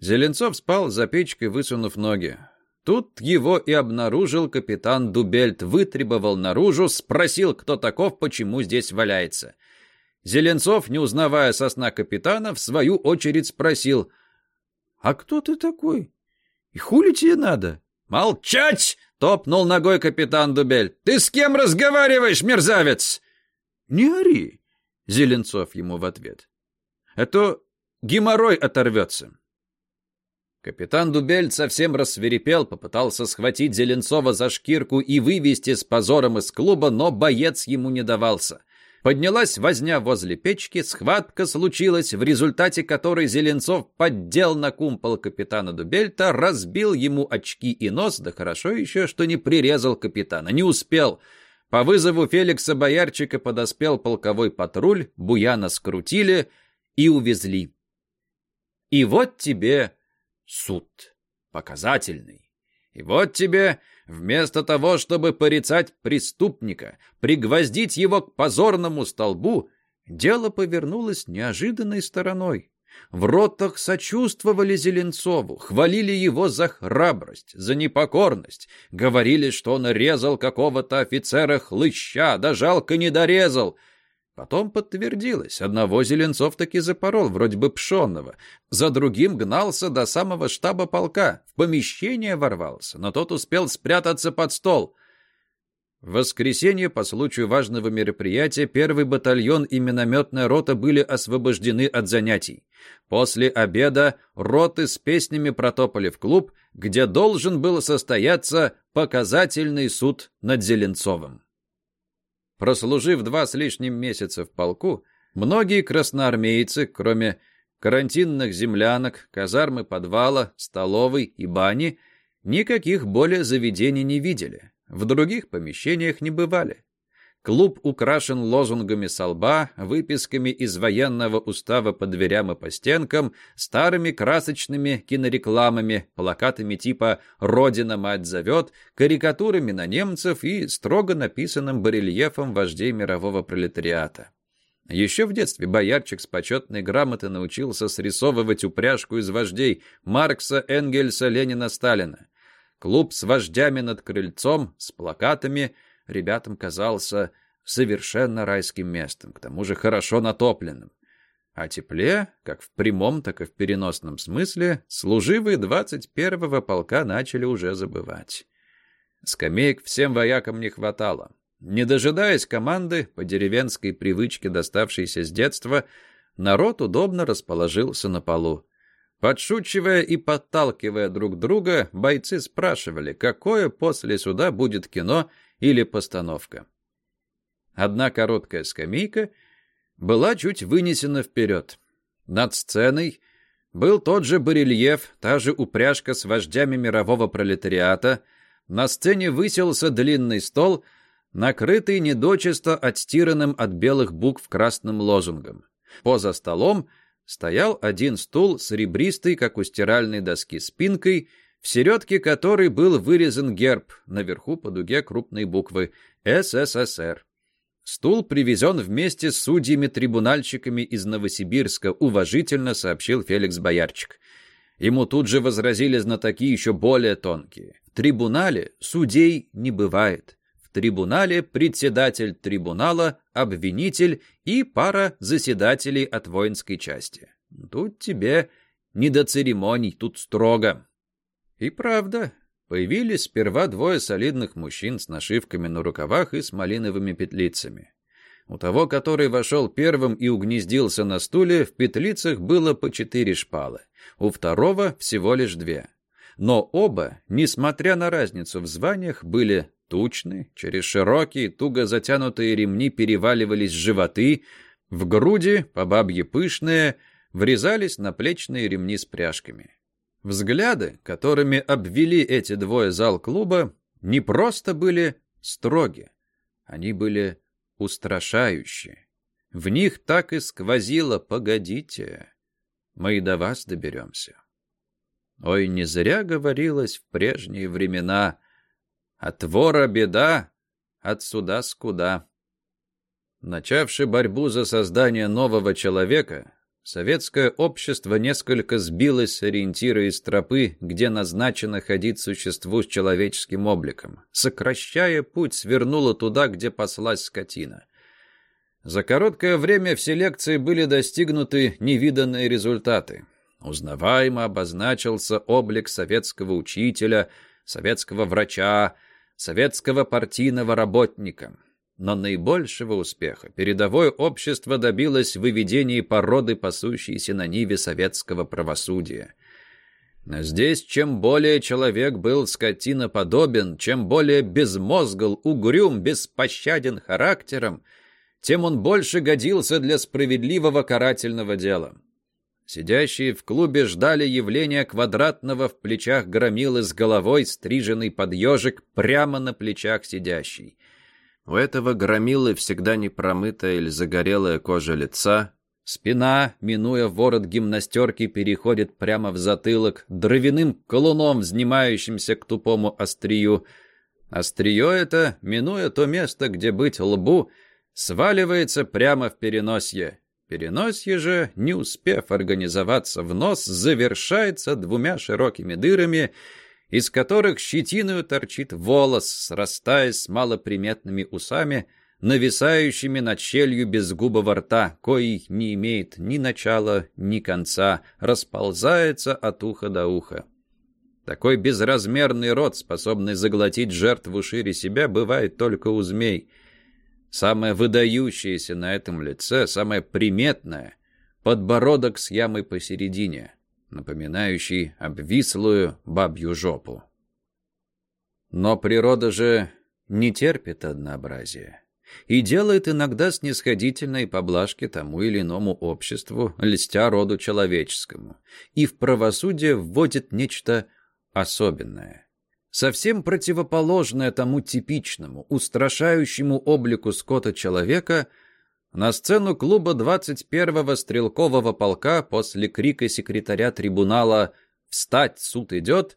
Зеленцов спал за печкой, высунув ноги. Тут его и обнаружил капитан Дубельт, вытребовал наружу, спросил, кто таков, почему здесь валяется. Зеленцов, не узнавая сосна капитана, в свою очередь спросил, «А кто ты такой? И хули тебе надо?» «Молчать!» — топнул ногой капитан Дубельт. «Ты с кем разговариваешь, мерзавец?» «Не ори!» — Зеленцов ему в ответ. «А то геморрой оторвется!» Капитан Дубель совсем рассверепел, попытался схватить Зеленцова за шкирку и вывести с позором из клуба, но боец ему не давался. Поднялась возня возле печки, схватка случилась, в результате которой Зеленцов поддел на кумпол капитана Дубельта, разбил ему очки и нос, да хорошо еще, что не прирезал капитана, не успел — по вызову Феликса Боярчика подоспел полковой патруль, Буяна скрутили и увезли. И вот тебе суд. Показательный. И вот тебе, вместо того, чтобы порицать преступника, пригвоздить его к позорному столбу, дело повернулось неожиданной стороной. В ротах сочувствовали Зеленцову, хвалили его за храбрость, за непокорность, говорили, что он резал какого-то офицера хлыща, да жалко не дорезал — Потом подтвердилось, одного Зеленцов таки запорол, вроде бы пшенного. За другим гнался до самого штаба полка, в помещение ворвался, но тот успел спрятаться под стол. В воскресенье по случаю важного мероприятия первый батальон и минометная рота были освобождены от занятий. После обеда роты с песнями протопали в клуб, где должен был состояться показательный суд над Зеленцовым. Прослужив два с лишним месяца в полку, многие красноармейцы, кроме карантинных землянок, казармы подвала, столовой и бани, никаких более заведений не видели, в других помещениях не бывали. Клуб украшен лозунгами со выписками из военного устава по дверям и по стенкам, старыми красочными кинорекламами, плакатами типа «Родина мать зовет», карикатурами на немцев и строго написанным барельефом вождей мирового пролетариата. Еще в детстве боярчик с почетной грамоты научился срисовывать упряжку из вождей Маркса, Энгельса, Ленина, Сталина. Клуб с вождями над крыльцом, с плакатами – ребятам казался совершенно райским местом, к тому же хорошо натопленным. О тепле, как в прямом, так и в переносном смысле, служивые 21-го полка начали уже забывать. Скамеек всем воякам не хватало. Не дожидаясь команды, по деревенской привычке, доставшейся с детства, народ удобно расположился на полу. Подшучивая и подталкивая друг друга, бойцы спрашивали, какое после суда будет кино или постановка. Одна короткая скамейка была чуть вынесена вперед. Над сценой был тот же барельеф, та же упряжка с вождями мирового пролетариата. На сцене высился длинный стол, накрытый недочисто отстиранным от белых букв красным лозунгом. Поза столом стоял один стул с ребристой, как у стиральной доски, спинкой — в середке которой был вырезан герб, наверху по дуге крупной буквы «СССР». Стул привезен вместе с судьями-трибунальщиками из Новосибирска, уважительно сообщил Феликс Боярчик. Ему тут же возразили знатоки еще более тонкие. В трибунале судей не бывает. Трибунале председатель трибунала, обвинитель и пара заседателей от воинской части. Тут тебе не до церемоний, тут строго. И правда, появились сперва двое солидных мужчин с нашивками на рукавах и с малиновыми петлицами. У того, который вошел первым и угнездился на стуле, в петлицах было по четыре шпалы, у второго всего лишь две. Но оба, несмотря на разницу в званиях, были тучны, через широкие, туго затянутые ремни переваливались животы, в груди, по бабье пышные, врезались наплечные ремни с пряжками. Взгляды, которыми обвели эти двое зал клуба, не просто были строги, они были устрашающие. В них так и сквозило «погодите, мы и до вас доберемся». Ой, не зря говорилось в прежние времена «от вора беда, от суда скуда». Начавший борьбу за создание нового человека, Советское общество несколько сбилось с ориентира из тропы, где назначено ходить существу с человеческим обликом. Сокращая путь, свернуло туда, где паслась скотина. За короткое время в селекции были достигнуты невиданные результаты. Узнаваемо обозначился облик советского учителя, советского врача, советского партийного работника. Но наибольшего успеха передовое общество добилось в выведении породы, пасущейся на ниве советского правосудия. Но здесь чем более человек был скотиноподобен, чем более безмозгл, угрюм, беспощаден характером, тем он больше годился для справедливого карательного дела. Сидящие в клубе ждали явления квадратного в плечах громилы с головой, стриженный под ежик, прямо на плечах сидящий. У этого громилы всегда непромытая или загорелая кожа лица, Спина, минуя ворот гимнастерки, переходит прямо в затылок, дровяным колуном, взнимающимся к тупому острию. Острие это, минуя то место, где быть лбу, сваливается прямо в переносье. Переносье же, не успев организоваться в нос, завершается двумя широкими дырами, из которых щетиною торчит волос, срастаясь с малоприметными усами — нависающими над щелью безгубого рта, коей не имеет ни начала, ни конца, расползается от уха до уха. Такой безразмерный рот, способный заглотить жертву шире себя, бывает только у змей. Самое выдающееся на этом лице, самое приметное — подбородок с ямой посередине, напоминающий обвислую бабью жопу. Но природа же не терпит однообразия и делает иногда снисходительные поблажки тому или иному обществу, льстя роду человеческому, и в правосудие вводит нечто особенное. Совсем противоположное тому типичному, устрашающему облику скота человека, на сцену клуба 21-го стрелкового полка после крика секретаря трибунала «Встать, суд идет!»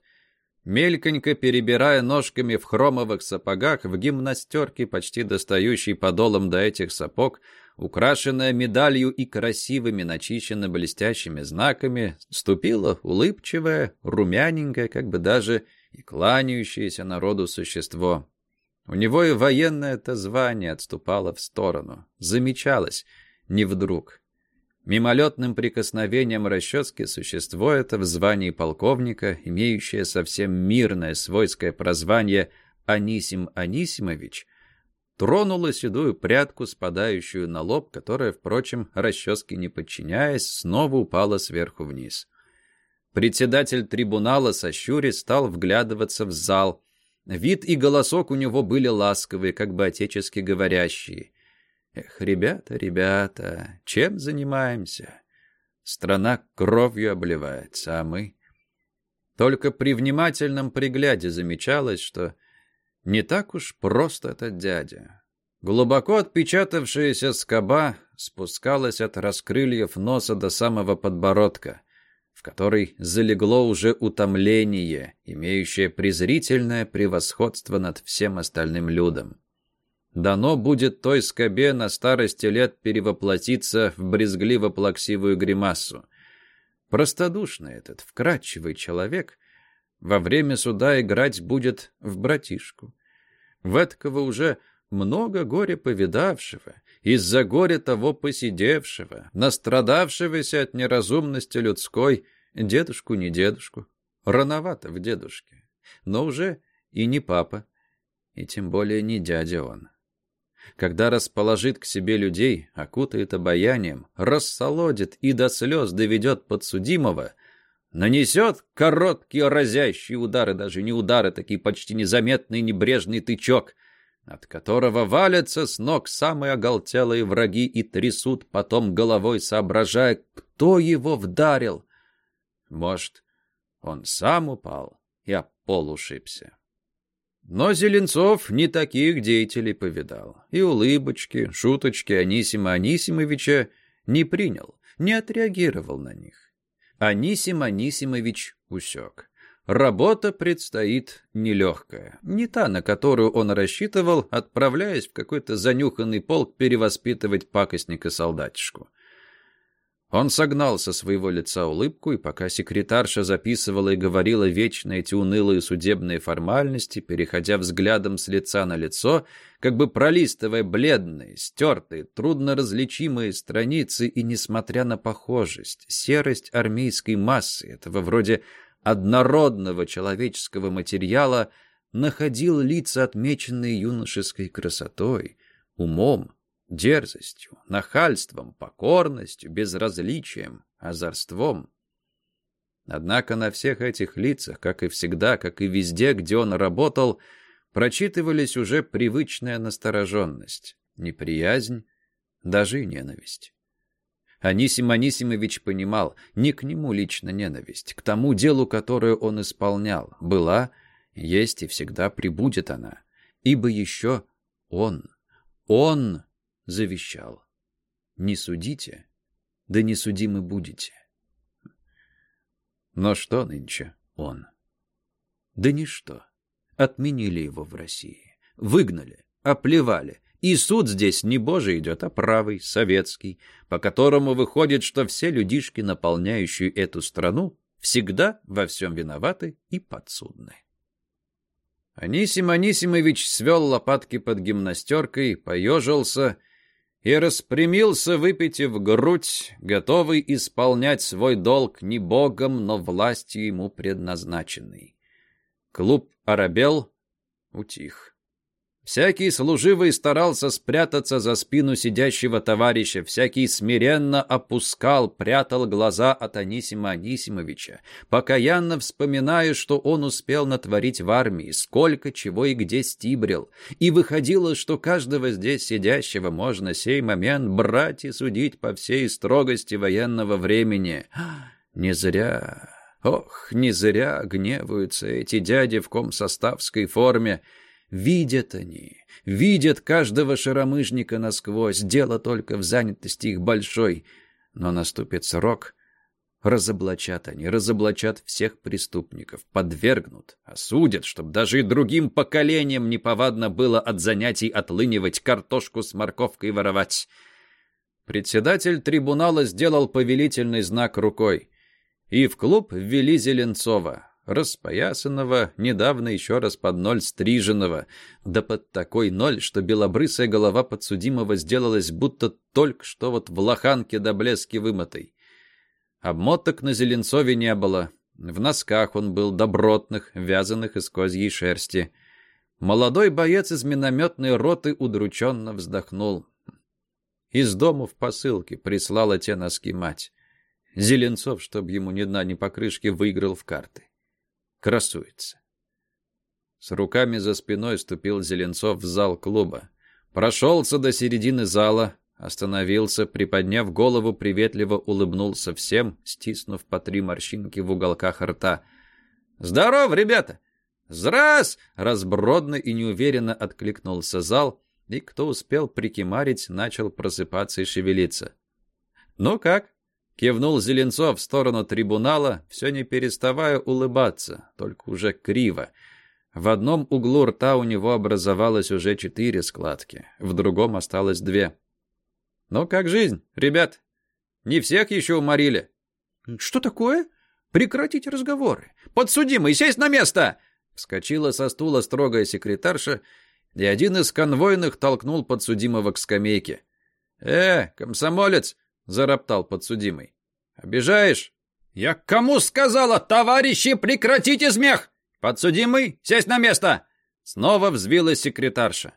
Мельконько перебирая ножками в хромовых сапогах, в гимнастерке, почти достающей подолом до этих сапог, украшенная медалью и красивыми начищенно блестящими знаками, ступила улыбчивая, румяненькая, как бы даже и кланяющееся народу существо. У него и военное-то звание отступало в сторону. Замечалось, не вдруг. Мимолетным прикосновением расчески существо это в звании полковника, имеющее совсем мирное свойское прозвание Анисим Анисимович, тронуло седую прядку, спадающую на лоб, которая, впрочем, расческе не подчиняясь, снова упала сверху вниз. Председатель трибунала сощурясь стал вглядываться в зал. Вид и голосок у него были ласковые, как бы отечески говорящие — Эх, ребята, ребята, чем занимаемся? Страна кровью обливается, а мы... Только при внимательном пригляде замечалось, что не так уж просто этот дядя. Глубоко отпечатавшаяся скоба спускалась от раскрыльев носа до самого подбородка, в которой залегло уже утомление, имеющее презрительное превосходство над всем остальным людом дано будет той скобе на старости лет перевоплотиться в брезгливо-плаксивую гримасу. Простодушный этот, вкрадчивый человек во время суда играть будет в братишку. В этого уже много горя повидавшего, из-за горя того посидевшего, настрадавшегося от неразумности людской, дедушку не дедушку, рановато в дедушке, но уже и не папа, и тем более не дядя он. Когда расположит к себе людей, окутает обаянием, рассолодит и до слез доведет подсудимого, нанесет короткие разящие удары, даже не удары, такие почти незаметный небрежный тычок, от которого валятся с ног самые оголтелые враги и трясут потом головой, соображая, кто его вдарил. Может, он сам упал и об пол ушибся. Но Зеленцов не таких деятелей повидал. И улыбочки, шуточки Анисима Анисимовича не принял, не отреагировал на них. Анисим Анисимович усек. Работа предстоит нелегкая. Не та, на которую он рассчитывал, отправляясь в какой-то занюханный полк перевоспитывать пакостника-солдатишку. Он согнал со своего лица улыбку, и пока секретарша записывала и говорила вечно эти унылые судебные формальности, переходя взглядом с лица на лицо, как бы пролистывая бледные, стертые, трудно различимые страницы, и, несмотря на похожесть, серость армейской массы, этого вроде однородного человеческого материала, находил лица, отмеченные юношеской красотой, умом, дерзостью, нахальством, покорностью, безразличием, озорством. Однако на всех этих лицах, как и всегда, как и везде, где он работал, прочитывались уже привычная настороженность, неприязнь, даже и ненависть. Анисим Анисимович понимал, не к нему лично ненависть, к тому делу, которое он исполнял, была, есть и всегда прибудет она, ибо еще он, он завещал. Не судите, да не судимы будете. Но что нынче он? Да ничто. Отменили его в России. Выгнали, оплевали. И суд здесь не божий идет, а правый, советский, по которому выходит, что все людишки, наполняющие эту страну, всегда во всем виноваты и подсудны. Анисим Анисимович свел лопатки под гимнастеркой, поежился и распрямился, выпитив грудь, готовый исполнять свой долг не богом, но властью ему предназначенный. Клуб оробел, утих. Всякий служивый старался спрятаться за спину сидящего товарища, всякий смиренно опускал, прятал глаза от Анисима Анисимовича, покаянно вспоминая, что он успел натворить в армии, сколько чего и где стибрил. И выходило, что каждого здесь сидящего можно сей момент брать и судить по всей строгости военного времени. Не зря... Ох, не зря гневаются эти дяди в комсоставской форме, Видят они, видят каждого шаромыжника насквозь, дело только в занятости их большой. Но наступит срок, разоблачат они, разоблачат всех преступников, подвергнут, осудят, чтобы даже и другим поколениям неповадно было от занятий отлынивать, картошку с морковкой воровать. Председатель трибунала сделал повелительный знак рукой, и в клуб ввели Зеленцова, распоясанного, недавно еще раз под ноль стриженного, да под такой ноль, что белобрысая голова подсудимого сделалась будто только что вот в лоханке до блески вымытой. Обмоток на Зеленцове не было. В носках он был добротных, вязаных из козьей шерсти. Молодой боец из минометной роты удрученно вздохнул. Из дому в посылке прислала те носки мать. Зеленцов, чтоб ему ни дна, ни покрышки, выиграл в карты красуется. С руками за спиной ступил Зеленцов в зал клуба. Прошелся до середины зала, остановился, приподняв голову, приветливо улыбнулся всем, стиснув по три морщинки в уголках рта. «Здоров, ребята!» «Здрас!» — разбродно и неуверенно откликнулся зал, и кто успел прикимарить, начал просыпаться и шевелиться. «Ну как?» Кивнул Зеленцов в сторону трибунала, все не переставая улыбаться, только уже криво. В одном углу рта у него образовалось уже четыре складки, в другом осталось две. «Ну как жизнь, ребят? Не всех еще уморили?» «Что такое? Прекратите разговоры! Подсудимый, сесть на место!» Вскочила со стула строгая секретарша, и один из конвойных толкнул подсудимого к скамейке. «Э, комсомолец, зароптал подсудимый. «Обижаешь?» «Я кому сказала, товарищи, прекратите смех! Подсудимый, сесть на место!» Снова взвилась секретарша.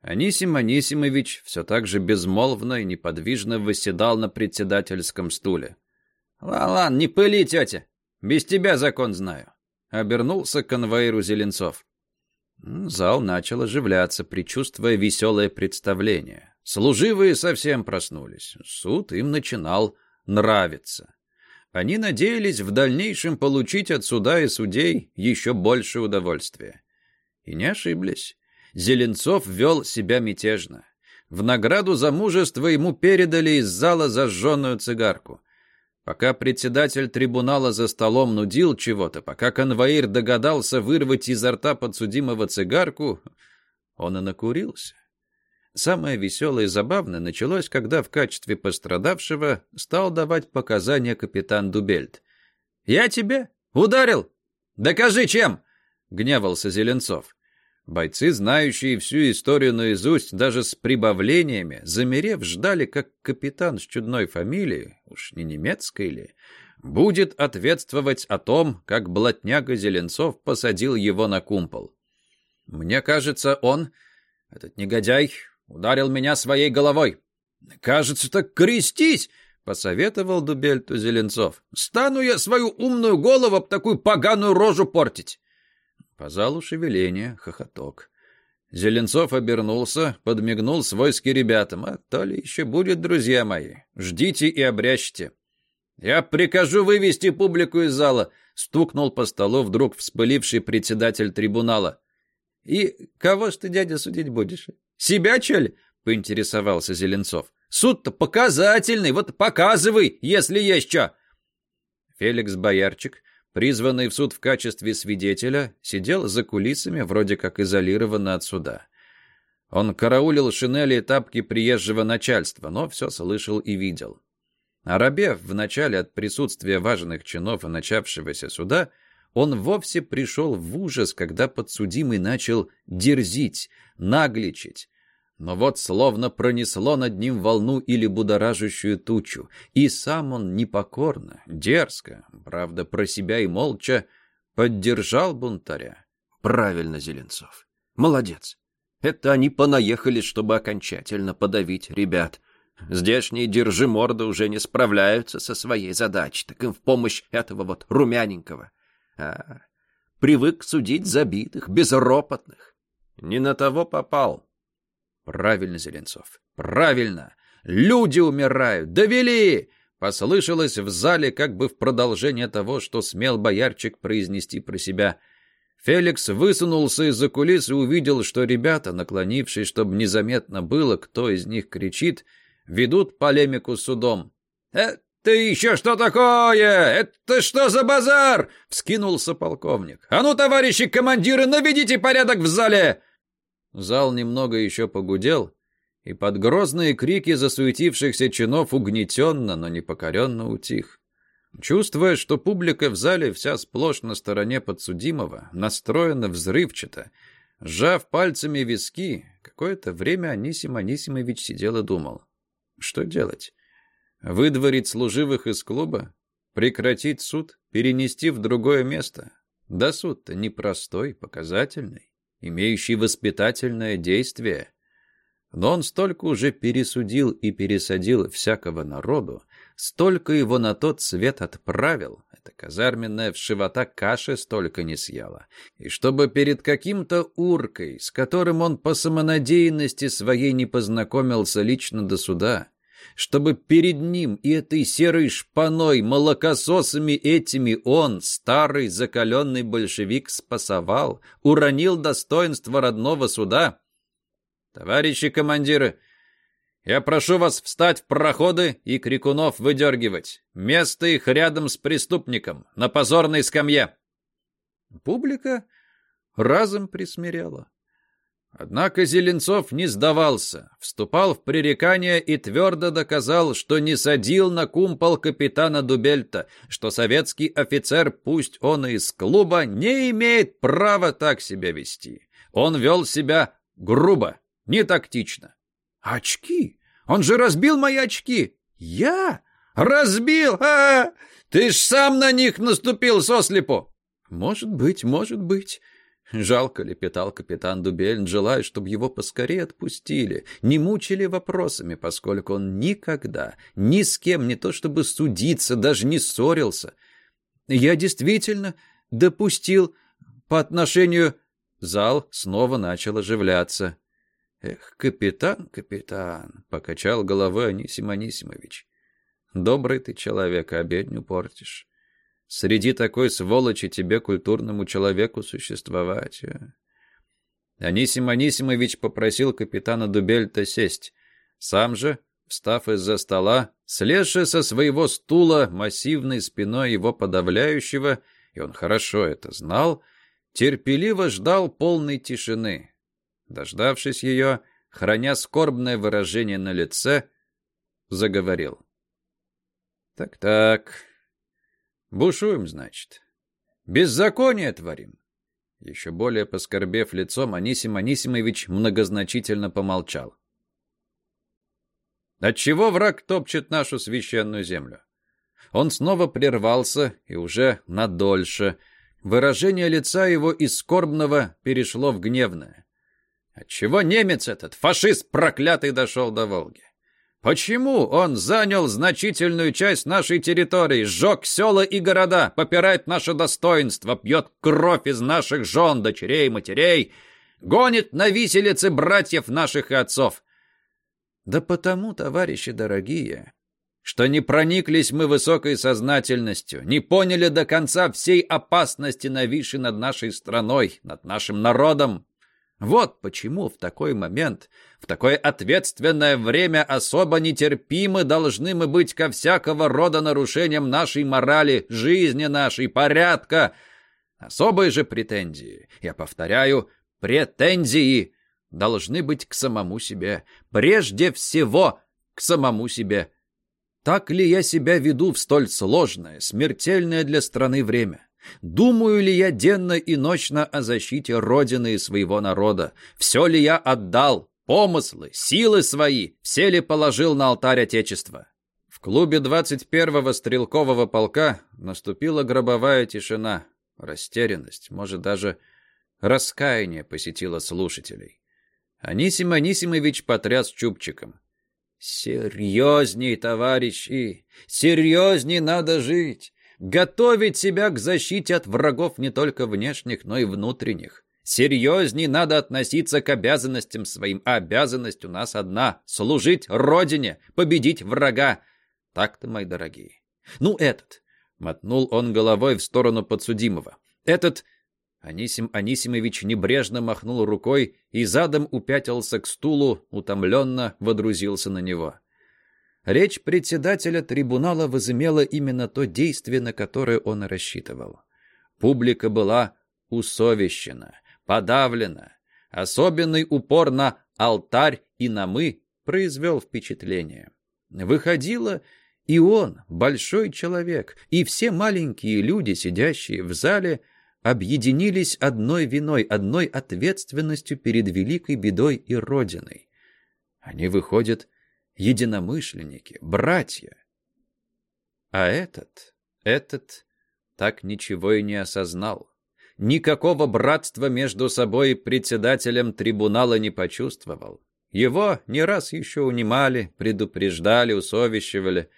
Анисим Анисимович все так же безмолвно и неподвижно восседал на председательском стуле. «Ладно, не пыли, тетя. Без тебя закон знаю», — обернулся к конвоиру Зеленцов. Зал начал оживляться, предчувствуя веселое представление. Служивые совсем проснулись. Суд им начинал нравиться. Они надеялись в дальнейшем получить от суда и судей еще больше удовольствия. И не ошиблись. Зеленцов вел себя мятежно. В награду за мужество ему передали из зала зажженную цигарку. Пока председатель трибунала за столом нудил чего-то, пока конвоир догадался вырвать изо рта подсудимого цигарку, он и накурился. Самое веселое и забавное началось, когда в качестве пострадавшего стал давать показания капитан Дубельт. «Я тебе ударил? Докажи, чем!» — гневался Зеленцов. Бойцы, знающие всю историю наизусть, даже с прибавлениями, замерев, ждали, как капитан с чудной фамилией, уж не немецкой ли, будет ответствовать о том, как блатняга Зеленцов посадил его на кумпол. «Мне кажется, он, этот негодяй, Ударил меня своей головой. «Кажется, так крестись!» — посоветовал Дубельту Зеленцов. «Стану я свою умную голову об такую поганую рожу портить!» По залу шевеление, хохоток. Зеленцов обернулся, подмигнул свойски ребятам. «А то ли еще будет, друзья мои. Ждите и обрящите». «Я прикажу вывести публику из зала», — стукнул по столу вдруг вспыливший председатель трибунала. «И кого ж ты, дядя, судить будешь? Себя, чё ли?» — поинтересовался Зеленцов. Суд-то показательный, вот показывай, если есть что!» Феликс Боярчик, призванный в суд в качестве свидетеля, сидел за кулисами, вроде как изолированно от суда. Он караулил шинели и тапки приезжего начальства, но все слышал и видел. Арабев вначале от присутствия важных чинов и начавшегося суда, он вовсе пришел в ужас, когда подсудимый начал дерзить, нагличить, но вот словно пронесло над ним волну или будоражащую тучу, и сам он непокорно, дерзко, правда, про себя и молча, поддержал бунтаря. Правильно, Зеленцов. Молодец. Это они понаехали, чтобы окончательно подавить ребят. Здешние держи морды уже не справляются со своей задачей, так им в помощь этого вот румяненького. А, привык судить забитых, безропотных. Не на того попал. Правильно, Зеленцов, правильно. Люди умирают. Довели! Послышалось в зале как бы в продолжение того, что смел боярчик произнести про себя. Феликс высунулся из-за кулис и увидел, что ребята, наклонившись, чтобы незаметно было, кто из них кричит, ведут полемику с судом. «Это еще что такое? Это что за базар?» — вскинулся полковник. «А ну, товарищи командиры, наведите порядок в зале!» Зал немного еще погудел, и под грозные крики засуетившихся чинов угнетенно, но непокоренно утих. Чувствуя, что публика в зале вся сплошь на стороне подсудимого, настроена взрывчато, сжав пальцами виски, какое-то время Анисим Анисимович сидел и думал. Что делать? Выдворить служивых из клуба? Прекратить суд? Перенести в другое место? Да суд-то непростой, показательный имеющий воспитательное действие. Но он столько уже пересудил и пересадил всякого народу, столько его на тот свет отправил, эта казарменная вшивота каши столько не съела. И чтобы перед каким-то уркой, с которым он по самонадеянности своей не познакомился лично до суда, чтобы перед ним и этой серой шпаной, молокососами этими он, старый закаленный большевик, спасовал, уронил достоинство родного суда? Товарищи командиры, я прошу вас встать в проходы и крикунов выдергивать. Место их рядом с преступником, на позорной скамье. Публика разом присмирела. Однако Зеленцов не сдавался, вступал в пререкание и твердо доказал, что не садил на кумпол капитана Дубельта, что советский офицер, пусть он и из клуба, не имеет права так себя вести. Он вел себя грубо, не тактично. «Очки? Он же разбил мои очки!» «Я? Разбил? А, -а, -а! Ты ж сам на них наступил сослепу!» «Может быть, может быть». Жалко лепетал капитан Дубельн, желая, чтобы его поскорее отпустили, не мучили вопросами, поскольку он никогда ни с кем не то чтобы судиться, даже не ссорился. Я действительно допустил по отношению... Зал снова начал оживляться. «Эх, капитан, капитан!» — покачал головой Анисим Анисимович. «Добрый ты человек, обедню портишь. Среди такой сволочи тебе, культурному человеку, существовать. Анисим Анисимович попросил капитана Дубельта сесть. Сам же, встав из-за стола, слезши со своего стула массивной спиной его подавляющего, и он хорошо это знал, терпеливо ждал полной тишины. Дождавшись ее, храня скорбное выражение на лице, заговорил. «Так-так, Бушуем, значит. Беззаконие творим. Еще более поскорбев лицом, Анисим Анисимович многозначительно помолчал. Отчего враг топчет нашу священную землю? Он снова прервался и уже надольше. Выражение лица его из скорбного перешло в гневное. Отчего немец этот, фашист проклятый, дошел до Волги? Почему он занял значительную часть нашей территории, сжег села и города, попирает наше достоинство, пьет кровь из наших жен, дочерей, матерей, гонит на виселицы братьев наших и отцов? Да потому, товарищи дорогие, что не прониклись мы высокой сознательностью, не поняли до конца всей опасности, нависшей над нашей страной, над нашим народом. Вот почему в такой момент, в такое ответственное время особо нетерпимы должны мы быть ко всякого рода нарушениям нашей морали, жизни нашей, порядка. Особые же претензии, я повторяю, претензии должны быть к самому себе. Прежде всего к самому себе. Так ли я себя веду в столь сложное, смертельное для страны время? Думаю ли я денно и ночно о защите Родины и своего народа? Все ли я отдал? Помыслы, силы свои, все ли положил на алтарь Отечества? В клубе 21-го стрелкового полка наступила гробовая тишина. Растерянность, может, даже раскаяние посетило слушателей. Анисим Анисимович потряс чубчиком. «Серьезней, товарищи! Серьезней надо жить! Готовить себя к защите от врагов не только внешних, но и внутренних. Серьезней надо относиться к обязанностям своим. А обязанность у нас одна — служить Родине, победить врага. Так-то, мои дорогие. Ну, этот, — мотнул он головой в сторону подсудимого. Этот... Анисим Анисимович небрежно махнул рукой и задом упятился к стулу, утомленно водрузился на него. Речь председателя трибунала возымела именно то действие, на которое он рассчитывал. Публика была усовещена, подавлена. Особенный упор на алтарь и на «мы» произвел впечатление. Выходило и он, большой человек, и все маленькие люди, сидящие в зале, объединились одной виной, одной ответственностью перед великой бедой и Родиной. Они выходят единомышленники, братья. А этот, этот так ничего и не осознал. Никакого братства между собой председателем трибунала не почувствовал. Его не раз еще унимали, предупреждали, усовещивали.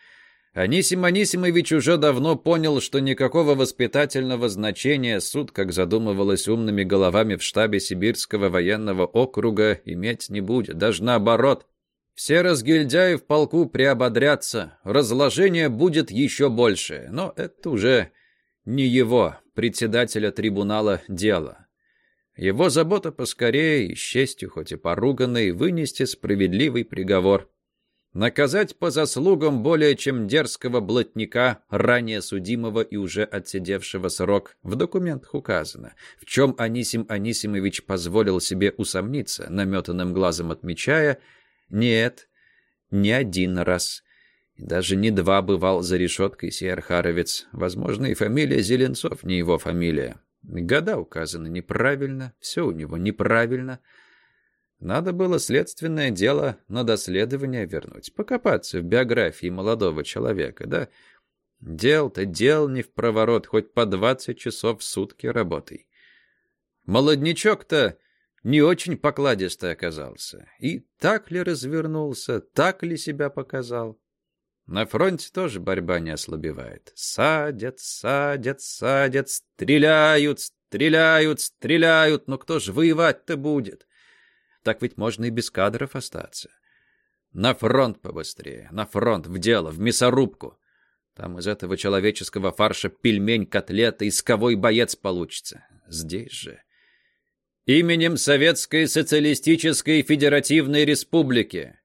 Анисим Анисимович уже давно понял, что никакого воспитательного значения суд, как задумывалось умными головами в штабе Сибирского военного округа, иметь не будет. Даже наоборот, все разгильдяи в полку приободрятся, разложение будет еще больше, но это уже не его, председателя трибунала, дело. Его забота поскорее, и с честью, хоть и поруганной, вынести справедливый приговор. Наказать по заслугам более чем дерзкого блатника, ранее судимого и уже отсидевшего срок, в документах указано, в чем Анисим Анисимович позволил себе усомниться, наметанным глазом отмечая – нет, не один раз. И даже не два бывал за решеткой сей архаровец. Возможно, и фамилия Зеленцов не его фамилия. Года указаны неправильно, все у него неправильно. Надо было следственное дело на доследование вернуть, покопаться в биографии молодого человека, да? Дел-то дел не в проворот, хоть по двадцать часов в сутки работай. Молодничок-то не очень покладистый оказался. И так ли развернулся, так ли себя показал? На фронте тоже борьба не ослабевает. Садят, садят, садят, стреляют, стреляют, стреляют. Но кто же воевать-то будет? Так ведь можно и без кадров остаться. На фронт побыстрее, на фронт, в дело, в мясорубку. Там из этого человеческого фарша пельмень, котлета и сковой боец получится. Здесь же именем Советской Социалистической Федеративной Республики.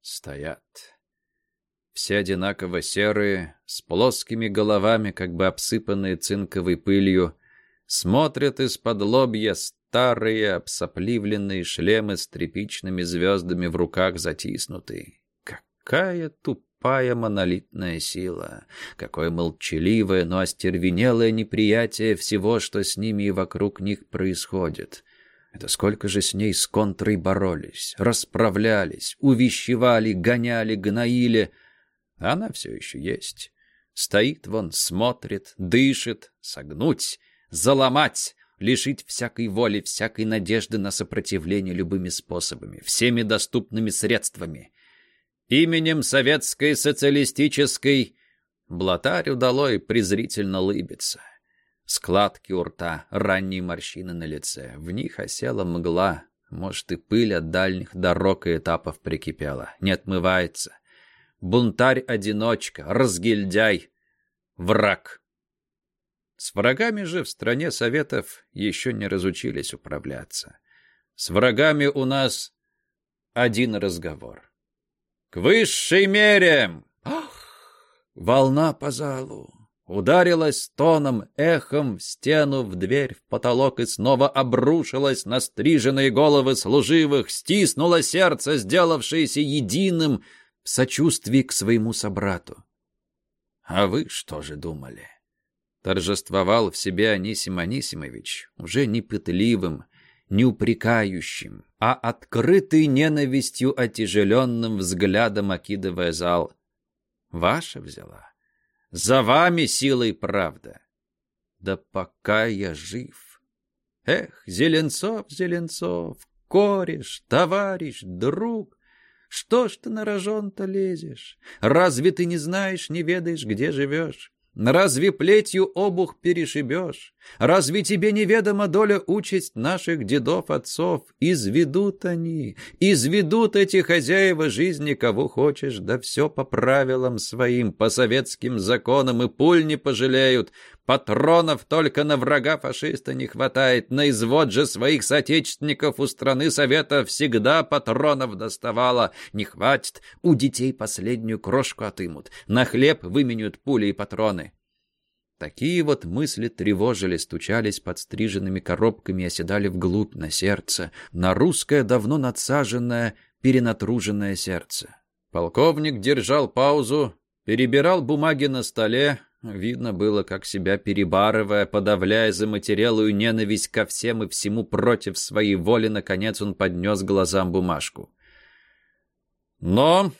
Стоят. Все одинаково серые, с плоскими головами, как бы обсыпанные цинковой пылью, смотрят из-под лобья старые, обсопливленные шлемы с тряпичными звездами в руках затиснутые. Какая тупая монолитная сила! Какое молчаливое, но остервенелое неприятие всего, что с ними и вокруг них происходит! Это сколько же с ней с контрой боролись, расправлялись, увещевали, гоняли, гноили. она все еще есть. Стоит вон, смотрит, дышит, согнуть, заломать, лишить всякой воли, всякой надежды на сопротивление любыми способами, всеми доступными средствами. Именем Советской Социалистической Блатарь удалой презрительно лыбится. Складки у рта, ранние морщины на лице. В них осела мгла. Может, и пыль от дальних дорог и этапов прикипела. Не отмывается. Бунтарь-одиночка, разгильдяй, враг. С врагами же в стране Советов еще не разучились управляться. С врагами у нас один разговор. К высшей мере! Ах! Волна по залу. Ударилась тоном, эхом в стену, в дверь, в потолок и снова обрушилась на стриженные головы служивых, стиснуло сердце, сделавшееся единым в сочувствии к своему собрату. А вы что же думали? Торжествовал в себе Анисим Анисимович, уже не пытливым, не упрекающим, а открытой ненавистью отяжеленным взглядом окидывая зал. Ваша взяла. За вами силой правда. Да пока я жив. Эх, Зеленцов, Зеленцов, кореш, товарищ, друг, что ж ты на рожон-то лезешь? Разве ты не знаешь, не ведаешь, где живешь? Разве плетью обух перешибешь? Разве тебе неведома доля участь наших дедов-отцов? Изведут они, изведут эти хозяева жизни, кого хочешь, да все по правилам своим, по советским законам, и пуль не пожалеют. Патронов только на врага фашиста не хватает. На извод же своих соотечественников у страны Совета всегда патронов доставало. Не хватит, у детей последнюю крошку отымут. На хлеб выменют пули и патроны. Такие вот мысли тревожили, стучались под стриженными коробками и оседали вглубь на сердце, на русское давно надсаженное, перенатруженное сердце. Полковник держал паузу, перебирал бумаги на столе, Видно было, как себя перебарывая, подавляя заматерелую ненависть ко всем и всему против своей воли, наконец он поднес глазам бумажку. Но,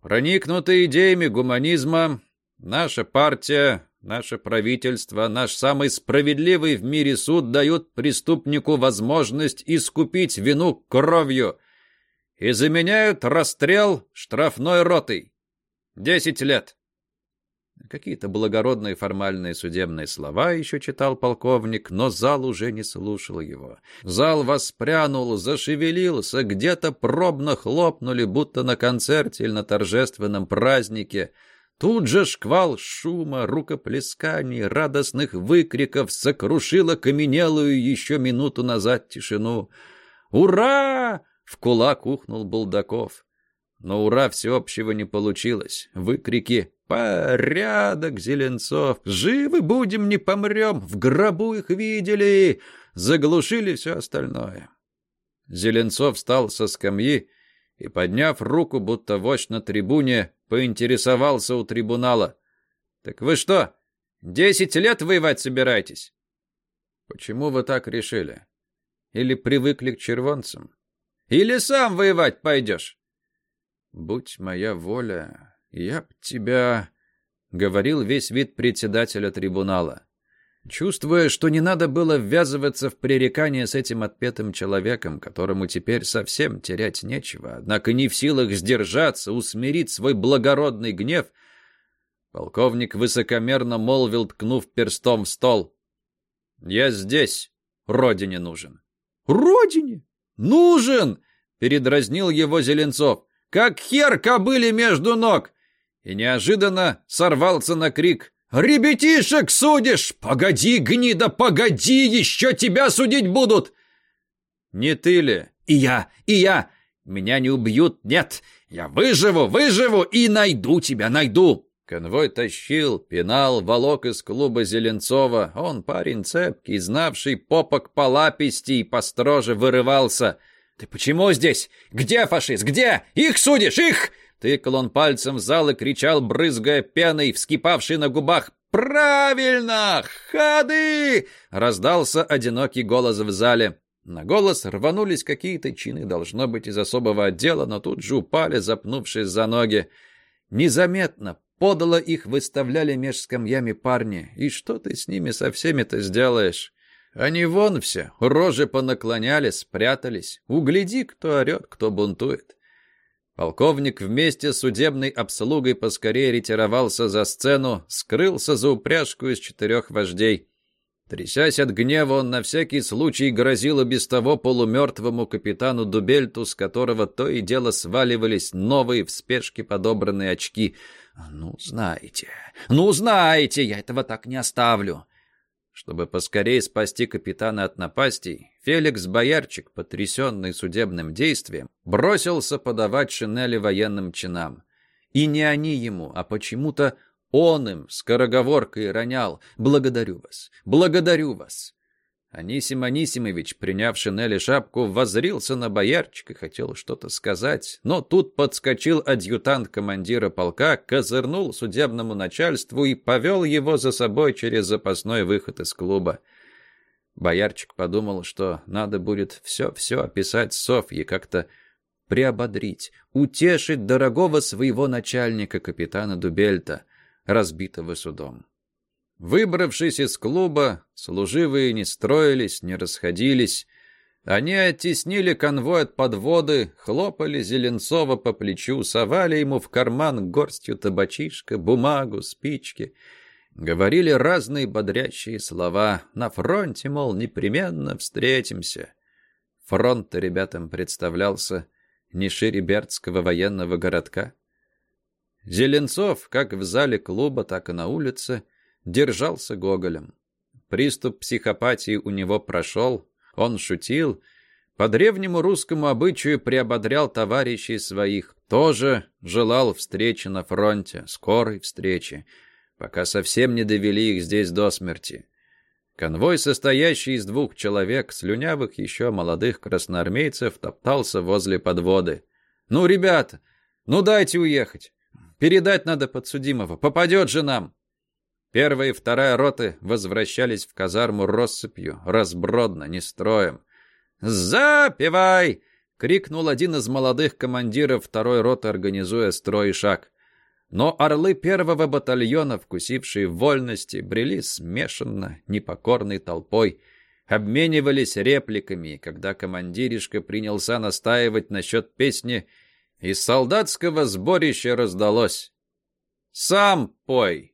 проникнутые идеями гуманизма, наша партия, наше правительство, наш самый справедливый в мире суд дают преступнику возможность искупить вину кровью и заменяют расстрел штрафной ротой. Десять лет. Какие-то благородные формальные судебные слова еще читал полковник, но зал уже не слушал его. Зал воспрянул, зашевелился, где-то пробно хлопнули, будто на концерте или на торжественном празднике. Тут же шквал шума, рукоплесканий, радостных выкриков сокрушила каменелую еще минуту назад тишину. «Ура!» — в кулак ухнул Булдаков. Но ура всеобщего не получилось. Выкрики «Порядок, Зеленцов! Живы будем, не помрем! В гробу их видели!» Заглушили все остальное. Зеленцов встал со скамьи и, подняв руку, будто вождь на трибуне, поинтересовался у трибунала. «Так вы что, десять лет воевать собираетесь?» «Почему вы так решили? Или привыкли к червонцам? Или сам воевать пойдешь?» «Будь моя воля, я б тебя...» — говорил весь вид председателя трибунала. Чувствуя, что не надо было ввязываться в пререкание с этим отпетым человеком, которому теперь совсем терять нечего, однако не в силах сдержаться, усмирить свой благородный гнев, полковник высокомерно молвил, ткнув перстом в стол. «Я здесь, родине нужен». «Родине? Нужен!» — передразнил его Зеленцов как хер кобыли между ног!» И неожиданно сорвался на крик. «Ребятишек судишь! Погоди, гнида, погоди! Еще тебя судить будут!» «Не ты ли?» «И я, и я! Меня не убьют, нет! Я выживу, выживу и найду тебя, найду!» Конвой тащил, пинал, волок из клуба Зеленцова. Он парень цепкий, знавший попок по лаписти и построже вырывался — «Ты почему здесь? Где фашист? Где? Их судишь? Их!» Тыкал он пальцем в зал и кричал, брызгая пеной, вскипавший на губах. «Правильно! Ходы!» Раздался одинокий голос в зале. На голос рванулись какие-то чины, должно быть, из особого отдела, но тут же упали, запнувшись за ноги. Незаметно, подало их выставляли меж скамьями парни. И что ты с ними со всеми-то сделаешь? Они вон все, рожи понаклоняли, спрятались. Угляди, кто орет, кто бунтует. Полковник вместе с судебной обслугой поскорее ретировался за сцену, скрылся за упряжку из четырех вождей. Трясясь от гнева, он на всякий случай грозил и без того полумертвому капитану Дубельту, с которого то и дело сваливались новые в спешке подобранные очки. «Ну, знаете, ну, знаете, я этого так не оставлю. Чтобы поскорее спасти капитана от напастей, Феликс Боярчик, потрясенный судебным действием, бросился подавать шинели военным чинам. И не они ему, а почему-то он им скороговоркой ронял «Благодарю вас! Благодарю вас!» Анисим Анисимович, приняв шинели шапку, воззрился на боярчика, хотел что-то сказать, но тут подскочил адъютант командира полка, козырнул судебному начальству и повел его за собой через запасной выход из клуба. Боярчик подумал, что надо будет все-все описать Софье, как-то приободрить, утешить дорогого своего начальника, капитана Дубельта, разбитого судом. Выбравшись из клуба, служивые не строились, не расходились. Они оттеснили конвой от подводы, хлопали Зеленцова по плечу, совали ему в карман горстью табачишка, бумагу, спички. Говорили разные бодрящие слова. На фронте, мол, непременно встретимся. Фронт ребятам представлялся не шире Бердского военного городка. Зеленцов, как в зале клуба, так и на улице, держался Гоголем. Приступ психопатии у него прошел, он шутил, по древнему русскому обычаю приободрял товарищей своих, тоже желал встречи на фронте, скорой встречи, пока совсем не довели их здесь до смерти. Конвой, состоящий из двух человек, слюнявых еще молодых красноармейцев, топтался возле подводы. «Ну, ребята, ну дайте уехать! Передать надо подсудимого, попадет же нам!» Первая и вторая роты возвращались в казарму россыпью, разбродно, не строем. «Запивай!» — крикнул один из молодых командиров второй роты, организуя строй и шаг. Но орлы первого батальона, вкусившие вольности, брели смешанно, непокорной толпой, обменивались репликами, когда командиришка принялся настаивать насчет песни, из солдатского сборища раздалось «Сам пой!»